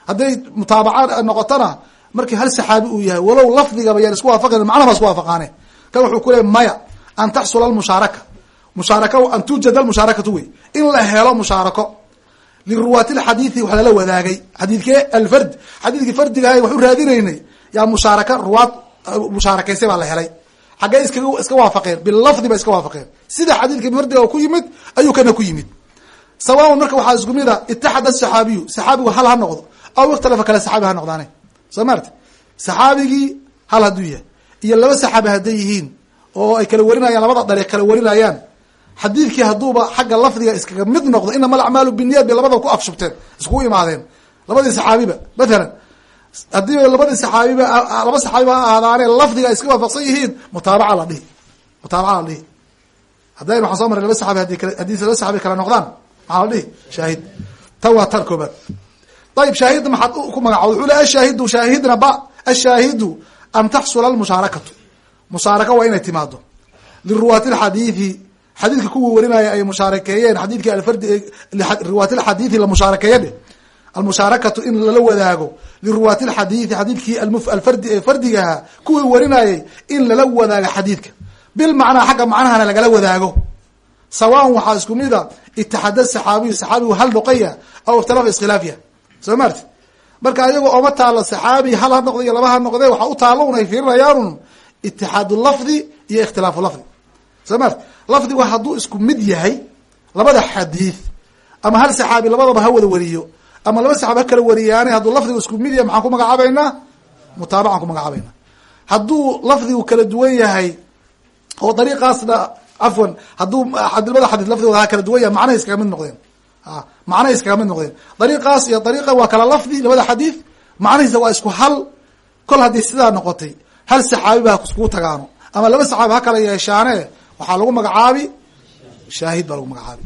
Hadday mutaabaca noqotona markii hal saxaabi uu yahay walow lafdigaba yaan isku waafaqan macnaha ba isku waafaqaane. Kan wuxuu ku leey maya an taxsula almushaaraka. Mushaaraka an tuujad almushaarakatu wey. In la helo mushaarako liruwaati lxadiidi wax lala wadaagay xadiidkee alfard xadiidkii fardigahay wax u raadinaynay yaa mushaaraka ruwaad mushaarakaysay baa la helay xaggee iskaga iska waafaqeen bilafdi bay iska waafaqeen sida xadiidkii fardiga ku yimid ayuu kana ku yimid sawaaun marka waxaa isku mid a itaxada saxaabiyu saxaabigu hal ha noqdo aw ikhtalafa kale saxaabi ha noqdaane soo maarta saxaabigii hal hadduu yahay iyo laba saxaabi hadday yihiin oo ay kala warinayaan labada dariiq kala warinayaan xadiidkii hadduuba xagga lafdiga iskaga mid noqdo inama alacmaalu biniyad bay labada ku afshubteen iskugu imaadeen labadii saxaabiba mathalan haddiiba labadii saxaabiba laba saxaabiba ha ahaadaane lafdiga iska waafaqsan yihiin mutaabaca la dhihi. Mutaabaca la dhihi. Haddayn waxaan soo maray laba saxaabi haddii kale haddii laba saxaabi kala noqdaan maxaa la dhihi? Shaahid. Tan waa tan koobaad ayib shaahidda maxaad ku magacawda wuxuu le ashaahidu shaahidna ba ashaahidu an taxsula almushaarakatu. Mushaaraka waa inay timaado liruwaati xadiidka kuwii warinaya ay mushaarakeeyeen xadiidkii alfardi riwaati lxadiidi la mushaarakeeye dheh almushaarakatu in lala wadaago liruwaati lxadiidi xadiidkii alfardi ee fardigaha kuwii warinayay in lala wadaago xadiidka. Bilmacnaa xagga macnahana lagala wadaago. Sawaan waxaa isku mid a itixaada saxaabiyu saxaabigu hal noqoya aw ikhtilaaf iskhilaafiya soo maarti marka ayago ooma taalo saxaabi hal ha noqdo iyo laba ha noqde waxaa u taalo un ay fiirinayaanun itixaadu lafdi iyo ikhtilaafu lafdi. Soo maarti lafdigu hadduu isku mid yahay labada xadiid ama hal saxaabi labadaba ha wada wariyo ama laba saxaabi ha kala wariyaane hadduu lafdigu isku mid yahay maxaan ku magacaabaynaa mutaabacaan ku magacaabayna hadduu lafdigu kala duwan yahay oo dariiqaasna cafwan hadduu labada xadiid lafdigooda ha kala duwan yahay macnaha iskaga mid noqdeen. Macnaha iskaga mid noqdeen. Dariiqaas iyo dariiqa waa kala lafdi labada xadiid macnahiisa waa isku hal. Kol haddii sidaa noqotay hal saxaabi ba iskugu tagaano ama laba saxaabi ha kala yeeshaane waxaa lagu magacaabi. Shaahid baa lagu magacaabi.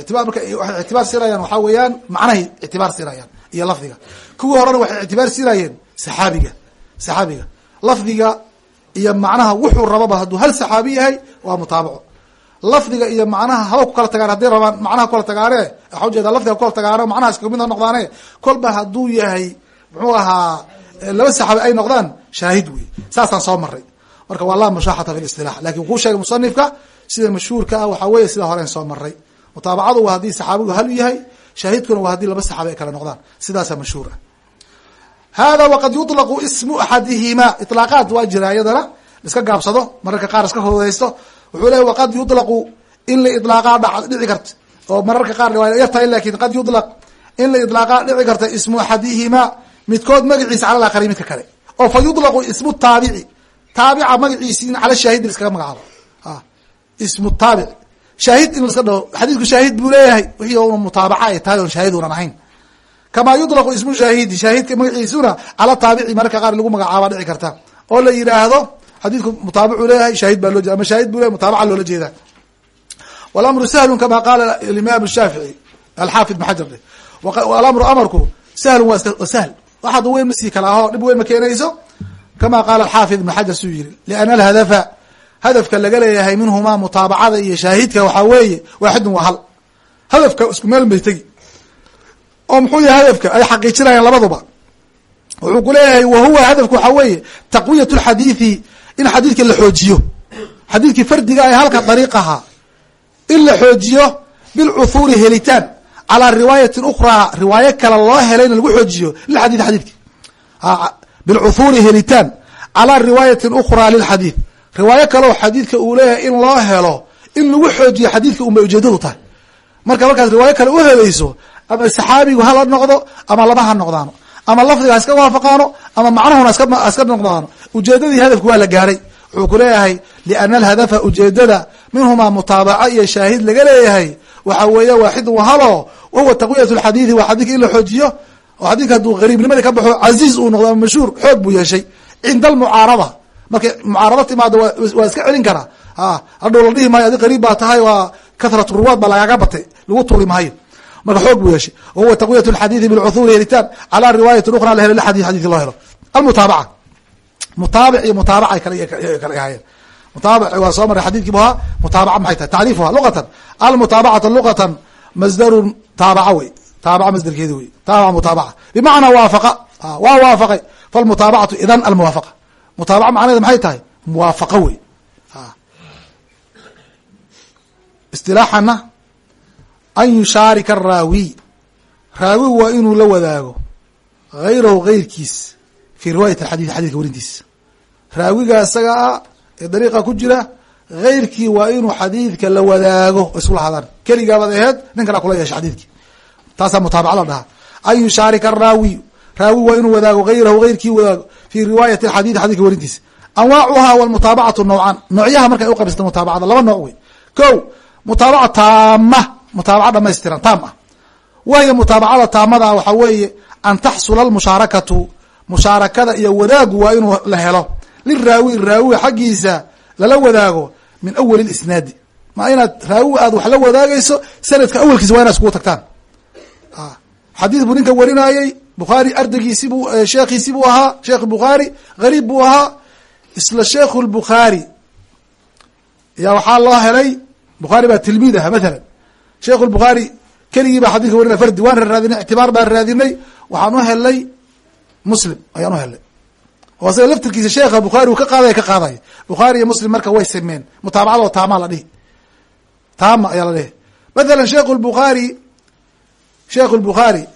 Itibar marka waxay ictibaar siinayaan waxaa weeyaan macnahay ictibaar siinayaan iyo lafdiga. Kuwii horena waxay ictibaar siinayeen saxaabiga. Saxaabiga. Lafdiga iyo macnaha wuxuu rababa hadduu hal saxaabi yahay waa mutaabaco. Lafdiga iyo macnaha haba ku kala tagaan hadday rabaan macnaha kukala tagaane waxaa ujeeda lafdiga kukala tagaano macnaha iskaga mid noqdaane kolba hadduu yahay muxuu ahaa laba saxaabi ay noqdaan shaahid wey saasaan soo maray marka waa laa mushaaxata fi listilax lakin kuu sheegay musanifka sida mashhuurka ah waxaa weeye sida horen soo maray mutaabacadu waa haddii saxaabigu hal u yahay shaahidkuna waa haddii laba saxaabi ay kala noqdaan sidaasaa mashhuur ah hada waqad yuطlaqu ismu axadihima iطlaaqaad waa jira iyadana iska gaabsado mararka qaar iska hudaysto wuxuu leeya waqad yuطlaqu in la iطlaaqaa dha dhici karta oo mararka qaar waa yartahay lakin qad yuطlaq in la iطlaaqaa dhici karta ismu axadihima midkood magaciisa cala akari midka kale oo fa yuطlaqu ismu taabici taabica magaciisi in cala shaahid iskaga magacaabo. Ismu taabic. Shaahid in laska dhaho xadiidku shaahid buu leeyahay wixii una mutaabaca ay tahay oon shaahid unan ahayn. Kamaa yuطlaqu ismu shaahidi shaahidka magaciisuna cala taabici mararka qaar lagu magacaaba dhici karta. Oo la yidhaahdo xadiidku mutaabicu leeyahay shaahid baa loo jeeda ama shaahid bu leyahy mutaabaca loola jeeda. Walamru sahlu kama qaala imaam shaafici alxaafid maxajar alamru amarku sahlu waa sahl. Waxaad weyn masii kala aho dhib weyn ma keenayso kama qaala alxaafid ibn xajar suu yiri liana alhadafa hadafka laga leeyahay minhumaa mutaabacada iyo shaahidka waxaa weeye waaxidun waa hal hadafka isku meel bay tegi oo muxuu yahay hadafka ay xaqiijinayaan labaduba wuxuu ku leeyahay wa huwa hadafku waxaa weeye taqwiyat lxadiidi in xadiidka la xoojiyo xadiidkii fardiga ee halka dariiqaha in la xoojiyo bilcuhuuri helitaan calaa riwaayatin ukhraa riwaayo kale loo helayna lagu xoojiyo lilxadid xadiidki bilcuhuuri helitaan calaa riwaayatin ukhraa lilxadiid riwaayo kaleo xadiidka uu leeyahay in loo helo in lagu xoojiyo xadiidka unbay ujeedadu tahay marka markaad riwaayo kale u helayso ama saxaabigu hala noqdo ama laba ha noqdaano ama lafdiga ha iska waafaqaano ama macnahuna iska noqdaano ujeedadii hadafku waa la gaaray wuxuu ku leeyahay liana alhadafa ujeedada minhumaa mutaabaca iyo shaahid laga leeyahay waxa weeye waaxidun wahalo wahuwa taqwiyat lxadiidi waa xadidka in oo xadidka hadduu gariibnimadii ka baxo casiiz uu noqdo ama mashhuur xoog buu yeeshay. Cinda almucaarada markay mucaarado timaado waa iska celin karaa. A hadhow la dhihi maayo adi qariib baa tahay waa kathratu ruwaad baa lagaga batay lagu tuuri maayo. Marka xoog buu yeeshay. Wahuwa taqwiyat lxadiidi bilcuhuuri helitaan calaa riwaayatin ukhra la helo lixadii xadidki loo helo. Almutaabaca. Mutaabic iyo mutaabac ay kala ahaayeen. Mutaabic waa soo maray xadidkii bu ahaa mutaabaca maxay tahay? Tacriifuha luqatan. Almutaabacatu luqatan masdarun taabaca wey taabaca masdarkeedi wey taabaca mutaabaca bimacnaa waafaqa waa waafaqay falmutaabacatu idan almuwaafaqa mutaabaca macnaheeda maxay tahay muwaafaqa wey istilaaxana an yushaarika araawi raawigu waa inuu la wadaago hayrahu gayrkiis fi riwaayat alxadid xadidka warintiisa raawiga isaga ah ee dariiqa ku jira hayrkii waa inuu xadiidka la wadaago isula hadaan keligaabaad aheed nin kala kula yeesha xadiidkii taasaa mutaabaca la dhahaa. An yushaarika araawiy raawi waa inuu wadaago hayrahu hayrkii wadaago fi riwaayati alxadid xadidka warintiisa. Anwaacuha walmutaabacatu nawcaan. Noocyaha markay uqabista mutaabacada laba nooc wey ko mutaabaca taama mutaabaca dhamaystiran taam ah. Wahiya mutaabacada taamada waxaa weeye an taxsula almushaarakatu mushaarakada iyo wadaagu waa inuu la helo. Liraawi raawiga xaggiisa lala wadaago min awali lisnaadi ma inaad raawiga aad wax la wadaagayso sanadka awalkiisa waa inaad iskugu tagtaan xadiid buu ninka warinayey bukhaari ardaygiisi bu sheekhiisi buu ahaa sheekh bukhaari gariib buu ahaa isla sheekhu lbukhaari yaa waxaa loo helay bukhaari baa tilmiid aha mathalan. Sheekhu lbukhaari keligii baa xadidka warinaya fardi waan raadinay ictibaar baan raadinay waxaan u helnay muslim ayaan u helnay oo asaga laftirkiisa sheekha bukhaari uu ka qaadaya ka qaadaya bukhaari iyo muslim marka way simeen mutaabacadoo taamaa la dhihi. Taama ayaa la dhihi. Mathalan sheikhu lbukhaari sheikhu lbukhaari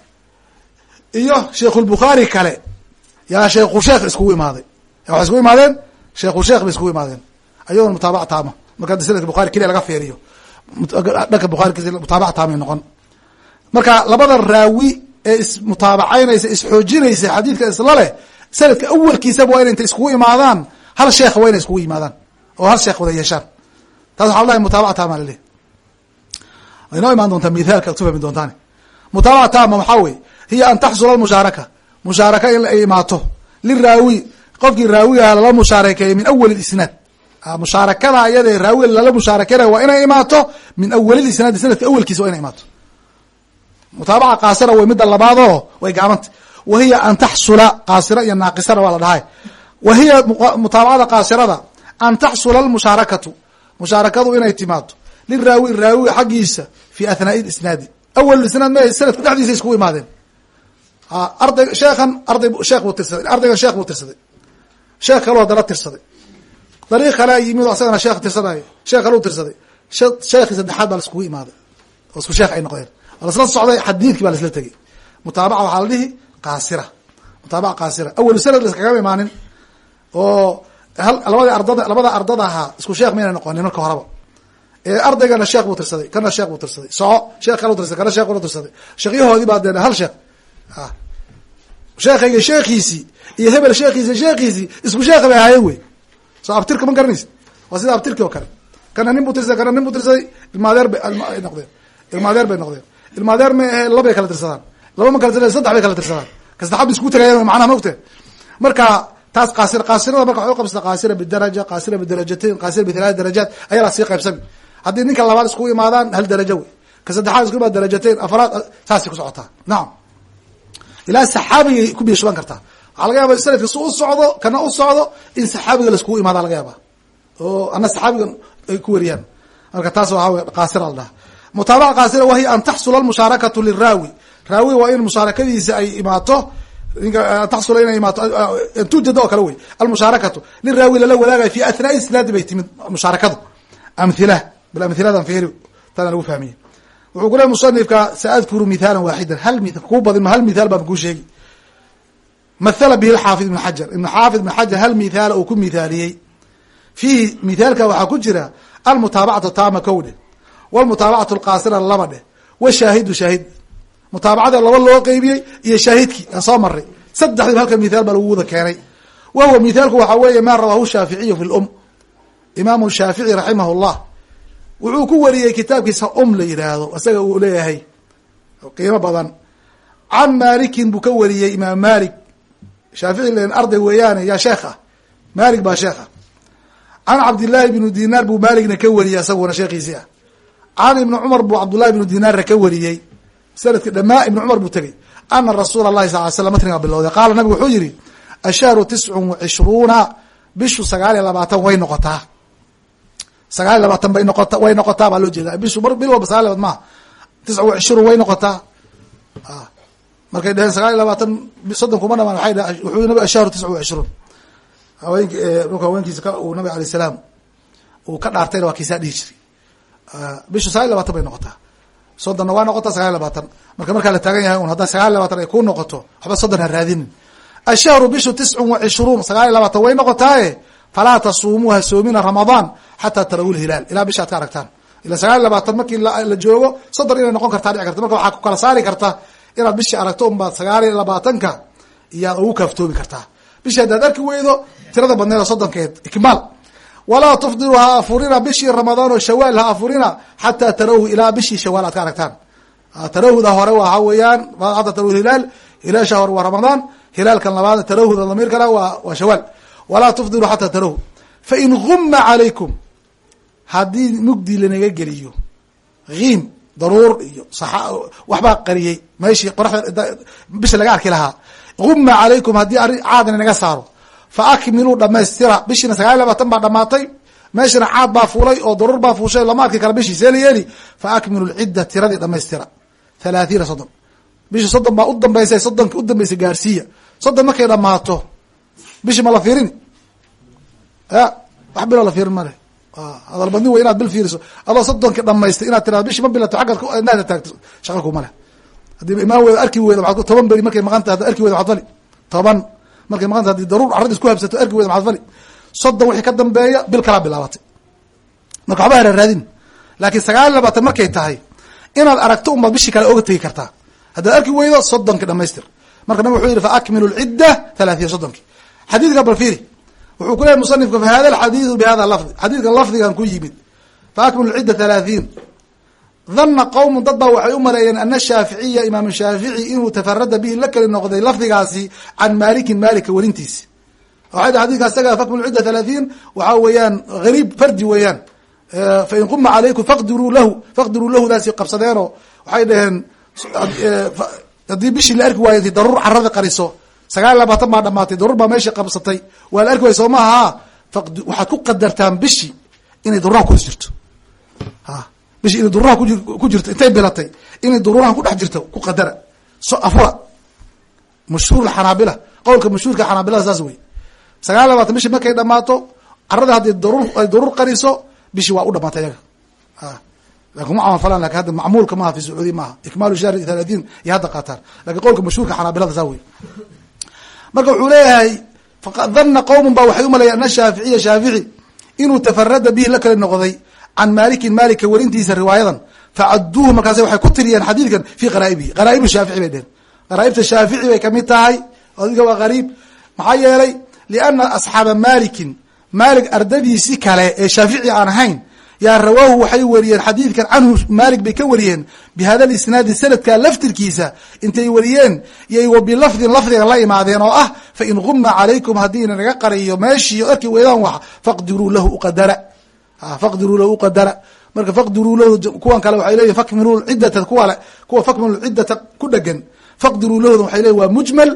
iyo sheikhu lbukhaari kale. Yaa sheikhu sheekh iskugu imaaday. Waxay iskugu imaadeen? Sheikhu sheekh bay iskugu imaadeen. Ayadoona mutaabaca taama. Marka hadda sanadka bukhari keliya laga fiiriyo. Dhanka bukhari mutaabaca taamay noqon. Marka labada raawi ee ismutaabacaynaysa isxoojinaysa xadiidka isla leh sanadka awalkiisaba waa ina intay iskugu imaadaan hal sheekh waa inay iskugu yimaadaan oo hal sheekh wada yeeshaan. Taas waxa lahay mutaabaca taama laleh way noo imaan doontaa mithaalka ad ku mutaabaca taama waxaa weye hiya an taxsula almushaaraka. Mushaaraka in ay imaato. Liraawi qofkii raawigaha lala mushaarakeeyo min awali isnaad. Mushaarakada ayadee raawiga lala mushaarakeynaya waa inay imaato min awali isnaadi sanadka awalkiisa waa inay imaato. Mutaabaca kaasira way midda labaadoo way gaabanta wa hiya an taxsula kaasira iyo naaqisana waa la dhahay. Wa hiya mutaabacada kaasirada an taxsula almushaarakatu mushaarakadu inay timaado liraawi raawiga xaggiisa fi athnaai isnaadi awal isnaad ma sanadka dhexdiisa iskugu imaadeen arday sheekhan arday sheekh buu tirsaday ardaygan sheekh buu tirsaday sheekh kaloo dala tirsaday dariiq kalea yimid oo asagana sheekh tirsanayo sheekh kale u tirsaday sheekhii saddexaad baa laiskugu imaaday oo isku sheekh ay noqdeen oo lasla socday xadiidkii baa laisla tegey mutaabaca waxaa la dhihi qaasira mutaabaca qaasira awalu sanad laiskagama imaanin oo labada ardada labada ardada ahaa isku sheekh mayna noqonin marka horeba ardaygana sheekh buu tirsaday kana sheekh buu tirsaday. Soco sheekh kale u tirsaday kana sheekh ula tirsaday. Sheekyahoodii baa dee hal sheekh. Sheekhayga sheekhiisii iyo hebel sheekhiisi sheekhiisii isku sheekh bay ahaayeen wey. Soo abtirka ma garanaysa waa sida abtirki oo kale. Kana nin buu tirsaday kana nin buu tirsaday ilmaadeer bay noqdeen. Ilmaadeer bay noqdeen. Ilmaadeer ma ahe labay kala tirsadaan. Laba ma kala tirsadaan saddex bay kala tirsadaan. Kasaxab isku tagayaan macnaha maogte marka taas qaasir qaasirada marka waxay uqabsata qaasira bidaraja qaasira bidarajatain qaasira bitalaat darajaat ayaa la sii qaybsami haddii ninka labaad iskugu imaadaan hal darajo wey. Ka saddexaad isku imaad darajatain afaraad saasay ku socotaa. Nacam ilaa saxaabigay ku biyo shuban kartaa. Waxaa laga yaaba sanadka su u socdo kana u socdo in saxaabiga laiskugu imaada laga yaaba oo ana saxaabigan ay ku wariyaan. Marka taas waxaa qaasira la dhaha. Mutaabaca qaasira wahiy an taxsula almushaarakatu liraawi raawi waa in mushaarakadiisa ay imaato oo kale wey. Almushaarakatu liraawi lala wadaagayo fi athnaa'i isnaadi bay timid mushaarakadu amhila bal amhiladan fiiri tana lagu fahmiye wuxuu ku musanifka saadkuru mithaalan waaxidan hal mi kuu badin hal mithaal baan kuu sheegi mathala bihi xaafid ibn xajar ibn xaafid ibn xajar hal mithaala uu ku mithaaliyey fiihi mithaalka waxaa ku jira almutaabacatu taama kow dheh walmutaabacatu alqaasira laba dheh washaahidu shaahid mutaabacada laba loo qeybiyey iyo shaahidkii aan soo maray saddexdiiba halka mithaal baa lagu wada keenay wa huwa mithaalku waxaa weeye ma rawaahu shaaficiyu fi lum imaamu shaafici raximah wuxuu ku wariyey kitaabkiisa um la yidhaahdo isaga uu leeyahay qiimo badan. Can malikin buu ka wariyey imaam malik shaafici len arday weeyaane yaa sheekh ah malik baa sheekh ah can cabdillaahi bnu dinaar buu maligna ka wariyey isaguna sheekhiisii ah. Can ibni cumar buu cabdullahi bnu dinaarna ka wariyey. Sanadki dhamaa ibni cumar buu tegey ana rasuula allahi sal ly slam matniga bilowday. Qaala nabigu wuxuu yihi ashahru tiscun wa cishruuna bishu sagaal iyo labaatan way noqotaa sagaal labaatan bay noqota way noqotaa baa loo jeeda bishu bil walba sagal labaad maha tisca wa way noqotaa markay dheheen sagaal labaatan soddon kuma dhamaan waay dhe wuxuu nabi ashahru tisca wa cishruun haweenk dhulka haweenkiisa uu nabig alay salaam uu ka dhaartayna waa kiisaa dhihi jiray bishu sagaal labaatan bay noqotaa soddonna waa noqotaa sagaal labaatan marka markaa la taagan yahay un haddaa sagaal labaatan ay ku noqoto waxba soddon ha raadinin ashahru bishu tiscun wa sagaal labaatan way noqotaaye falaa tasuumuuha soomina ramadaan xataa tarawu lhilaal ilaa bisha ad ka aragtaan. Ila sagaal labaatan markii la joogo soddon inay noqon kartaa dhici karta. Marka waxaa ku kala saari karta inaad bishii aragto unbaad sagaal iyo labaatanka iyaad ugu kaaftoomi kartaa. Bishii haddaad arki weydo tirada badneed oo soddonkeed ikmaal. Walaa tufdiru ha afurina bishii ramadaan oo shawaal ha afurina xataa tarawhu ilaa bishii shawaal aad ka aragtaan. Tarawhuda hore waxa weeyaan xataa tarawhu hilaal hilaasha hore waa ramadaan hilaalkan labaad tarawhuda damiirkana waa waa shawaal. Walaa tufdiru xataa tarawhu fain guma calaykum haddii mugdi lanaga geliyo hiim daruur iyo waxbaa qariyey meeshii qoraxda bisha laga arki lahaa. Guma calaykum haddii arrin caadna naga saaro. Fa akmiluu dhamaystira bishiina sagaal iyo labaatan baa dhamaatay. Meeshana caad baa fuulay oo daruur baa fuushay lama arki kara bishii see la yeeli. Fa akmilu lcidda tiradii dhamaystira thalaathiina soddon. Bishi soddon baa u dambaysa soddonka u dambaysa gaarsiiya. Soddon markay dhamaato bishi ma la fiirin wax biloo la fiirin male hadalbadni wey inaad bil fiiriso. Adoo soddonki dhamaystay inaad tirado bishi ma bilato aggaad inaada taagto. Shaqa kuma leh. Haddii imaan weyda arki weyda maad toban beri markay maqan tahay arki weyda maxad fali. Toban. Markay maqan tahay haddii daruur carrada isku habsato arki weyda maxad fali. Soddon wixii ka dambeeya bil kalaa bilaabatay. Marka waxba haraaraadin laakiin sagaal labaatan markay tahay inaad aragto unbaad bishii kale oga tegi kartaa. Haddaad arki weydo soddonki dhamaystir marka nabig wuxuu yihi fa akmilu lcidda thalaathiya soddonki. Xadiidka bal fiiri wuxuu ku leeyahy musanifka fa hada alxadiidu bihada lafdi xadiidkan lafdigan ku yimid. Fa akmilu cidda thalaathiin. Dhanna qowmun dad baa waxay u maleeyeen ana shaaficiya imaam shaafici inuu tafarada bihi la keli noqday lafdigaasi can maalikin maalika werintiisi waxay dha xadidka fakmilu cidda thalaathiin. Waxaa weeyaan hariib fardi weeyaan. Fain quma calaykum faqdiruu lahu faqdiruu lahu daasi qabsadeenoo. Waxay dhaheen haddii bishii la arki waayo daruur carada qariso sagaal labaatan baa dhamaatay daruur baa meeshii qabsatay. Waa la arki waay soo maaha waxaad ku qadartaan bishi inay daruuraha ku jirto. Bishi inay daruuraha ku jirto intay bilatay inay daruurahan ku dhex jirto ku qadara. So afura. Mashhuur xanaabila qowlka mashhuurka xanaabilada saas wey sagaal labaatan bishi markay dhamaato carada haddii daruur ay daruur qariso bishii waa u dhamaatay iyaga laakiin ma camal falan laakiin hadda macmuulka maaha fi sacuudiya maaha. Ikmaalu shahri thalaatiin iyo hadda qaataan laakiin qowlka mashhuurka xanaabilada saa wey marka wuxuu leeyahay dhanna qowmun ba waxay umaleeya ana shaaficiya shaafici inuu tafarada bihi la kala noqday can maalikin maalika werintiisa riwaayadan facaduuhu markaas waxay ku tiriyeen xadiidkan fi qaraa'ibihi qaraa'ibu shaafici bay dheheen qaraaibta shaafici bay ka mid tahay adiga waa qariib maxaa yeelay liana asxaaba malikin maalik ardadiisi kale ee shaafici aan ahayn yaa rawaahu waxay weriyeen xadiidkan canhu maalik bay ka wariyeen bi hada lisnaadi sanadka laftirkiisa. Intay wariyeen yay wa bilafdin lafdiga la imaadeen oo ah fain guma calaykum haddii naga qariyo meeshii arki weydaan wax faqdiruu lahu uqadara faqdiruu lahu uqadara marka faqdiruu lahu kuwan kale waxay leyihin fakmilu ciddata kuwa kuwa fakmilu ciddata ku dhegan faqdiruu lahooda waxay leyihin waa mujmal.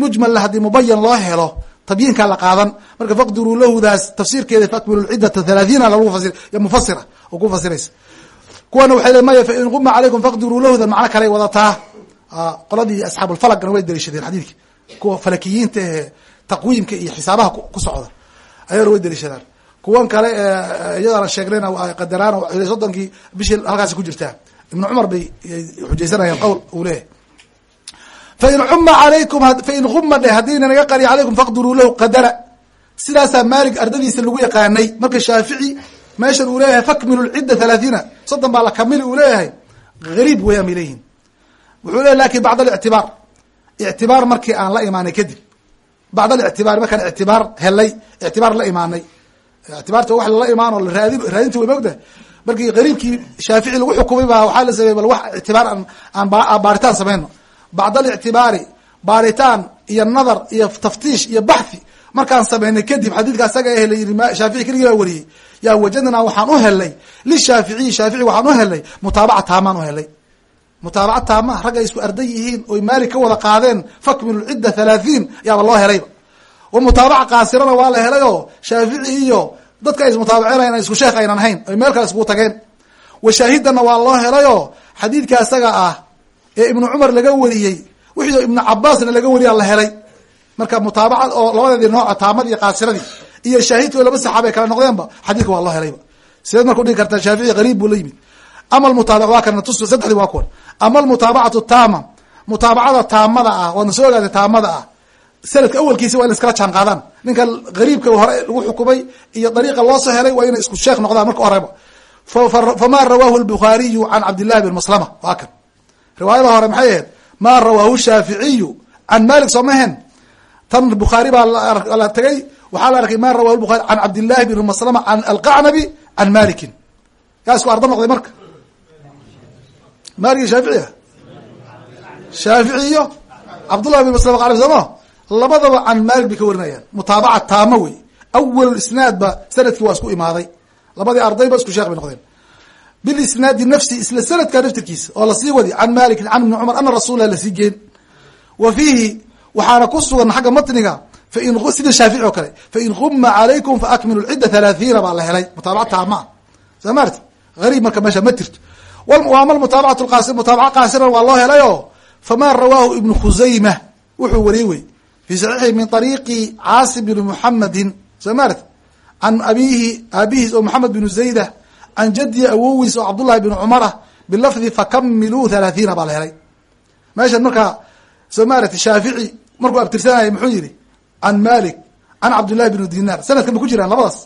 Mujmalla haddii mubayan loo helo tabyiinkaa la qaadan. Marka faqdiruu lahudaas tafsiirkeeda fakmilu ciddata thalaathiina lagu fasir mufasira oo ku fasiraysa kuwana waxay le maya fain guma calaykum faqdiruu lahuda macno kaley wadataa. Qoladii asxaabulfalagna way daliishadeen xadiidka kuwa falakiyiinta ee taqwiimka iyo xisaabaha ku socda ayagana way daliishadaan. Kuwan kale iyadana sheegnayna qadaraan soddonkii bishii halkaasi ku jirtaa. Ibnu cumar bay xujaysanayeen qowl uu leeyahy fain cuma alaykum fain uma dheh haddiina naga qariya calaykum faqdiruu lahu qadara sidaasaa maalik ardadiisa lagu yaqaanay marka shaafici meeshan uu leeyahay fakmilu lcidda thalaathiina soddon baa la kamili uu leeyahay gariib weeyaan bay leeyihiin wuxuu leeyahy laakiin bacd alictibaar ictibaar markii aan la imaanay kadib bacd alictibaar markaan ictibaar helay ictibaar la imaanay ictibaarta wax lala imaan oo raadin raadinta way mogdahay markii qariibkii shaafici lagu xukumay baa waxaa la sameeyey bal wax ictibaar aan aan baaritaan samayno bacd alictibaari baaritaan iyo nadar iyo taftiish iyo baxthi. Markaan samaynay kadib xadiidka asaga eh layiri shaafici keligii baa wariyey. Yaa wajadnaa waxaan u helay. Lishaaficiyi shaafici waxaan u helay. Mutaabaca taamaan u helay. Mutaabaca taama ragga isku arday yihiin oy maalik ka wada qaadeen fakmilu cidda thalaathiin yaaba loo helayba wa mutaabaca kaasirana waa la helay oo shaafici iyo dadka ay ismutaabaceenayan isku sheekh aynan hayn ay meel kale iskugu tageen. Wa shaahidana waa loo helayoo xadiidka asaga ah ee ibnu cumar laga wariyey wixii ibnu cabaasna laga wariyaa la helay. Marka mutaabacad oo labadeedii nooca taamad iyo kaasiradii iyo shaahidki laba saxaabay kala noqdeenba xadiidka waa loo helayba sideed marka udhigi kartaa shaafici qariib buu la yimid. Ama almutaabac waa kana tus saddexdii waa kuwan. Ama almutaabacatu taama mutaabacada taamada ah waadna soo ogaatay taamada ah sanadka awalkiisa waa in iskala jaan ninka gariibka hore lagu xukumay iyo dariiqa loo soo helay waa inay isku sheekh noqdaan marka horeba fama rawaahu lbukhaariyu can cabdillahi bin maslama waa kan riwaayada hore maxay ahayd ma rawaahu shaaficiyu can malik soo mahen tan bukhaari baa la tegay waxaa la arkay ma rawahu bukhari can cabdillahi bin maslama can alqacnabi can malikin yaa isku arda noqday marka? Malik shaafici shaafici iyo cabdullah bin maslama qacnabi sooma labadaba can malik bay ka warinayaan. Mutaabaca taama wey. Awal isnaad ba sannadkii waa isku imaaday. Labadii ardayba isku sheekh bay noqdeen bilisnaadi nafsi isla sanadka naftirkiisa oo la sii wadi can malikin can ibni cumar ana rasulah la sii geen wa fiihi waxaana ku sugan xagga matniga sida shaafici oo kale fain guma calaykum faakmilu cidda thalaathiina baa la helay. Mutaabaca taamaa soo maarti gariib marka meesha ma tirto. Ama mutaabacat qaasi mutaabaca qaasira waa loo helay oo fama rawaahu ibnu khusayma wuxuu wariyey wey fi saxiixi min ariiqi caasim bni muxamedin soo maarti can abihi aabihiis oo maxamed binu zayda can jadii awowiis oo cabdullahi bn cumar ah bilafdi fakamiluu thalaathiina baa la helay. Meeshan markaa soo maaragti shaafici markuu abtirsanayay muxuu yihi can malik can cabdillahi bn dinar sanadkan ma ku jiraan labadaas.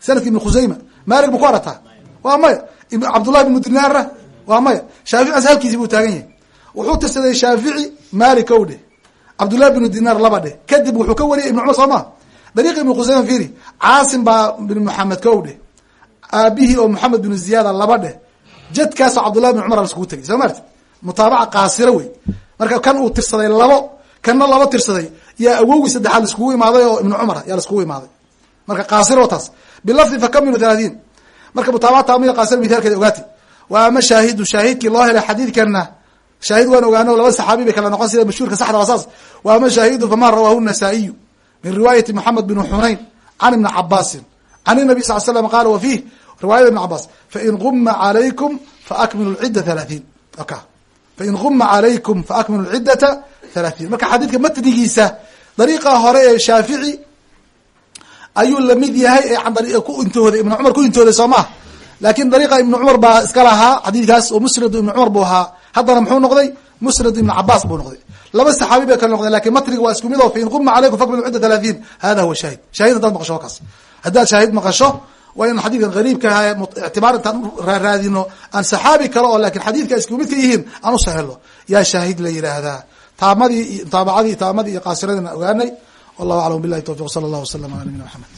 Sanadka ibn khusayma malik ma ku arataa waa maya cabdullahi bnu dinaarna waa maya shaafici as halkiisi buu taagan yahay. Wuxuu tirsaday shaafici malik ow dheh. Cabdullahi bnu dinaar laba dheh. Kadib wuxuu ka wariyay ibn cumar soo ma? Dariiqa ibn khusayma firi caasim baa bin maxamed kow dheh aabihii oo maxamed binu ziyaada laba dheh jadkaasoo cabdullahi bin cumar laskugu tegay soo maarti mutaabaca kaasiro wey marka kan uu tirsaday labo kanna laba tirsaday yaa awowgii saddexaad laiskugu imaaday oo ibnu cumar yaa laiskugu imaaday. Marka kaasiro taas. Bilafdi fakamilu thalaatiin marka mutaabaca taamiya kaasiro mithaalkeeda ogaati wa ama shaahidu shaahidkii loo helay xadiidkana shaahid waan ogaano laba saxaabi bay kala noqon sida mashhuurka saxda waa saas. Wa ama shaahidu fama rawaahu nasaa-iyu min riwaayati moxamed bin xunayn can ibni cabaasin can inabi sal slam qaala wa fiih riwaayada ibn cabaas fain guma calaykum faakmilu cidda halaatiin ka fain guma calaykum faakmilu ciddata halaatiin marka xadiidka matnigiisa dariiqa hore ee shaafici ayuu la mid yahay ee dariiqa ku intooday ibnu cumar ku intooday soo maha laakin dariiqa ibnu cumar baa iska lahaa xadiidkaas oo musnadu ibnu cumar buu ahaa. Haddana muxuu noqday? Musnad ibnu cabaas buu noqday. Laba saxaabi bay kala noqdeen laakiin matniga waa isku mid oo fain quma calaykum fakmilu cidda talaatiin hada huwa shaahid. Shahid haddaad maqasho wakaas haddaad shaahid maqasho waa in xadiidkan gariibka aha ictibaar intaan raaraadino aan saxaabi kale oo laakiin xadiidka isku mid ka yihiin aan u soo helno yaa shaahid la yidhaahdaa taamadii taabacadii taamadii iyo qaasiradina ogaanay. Wallahu aclam bilahi tawfiq sala allah wasalam ala nabiyina maxamed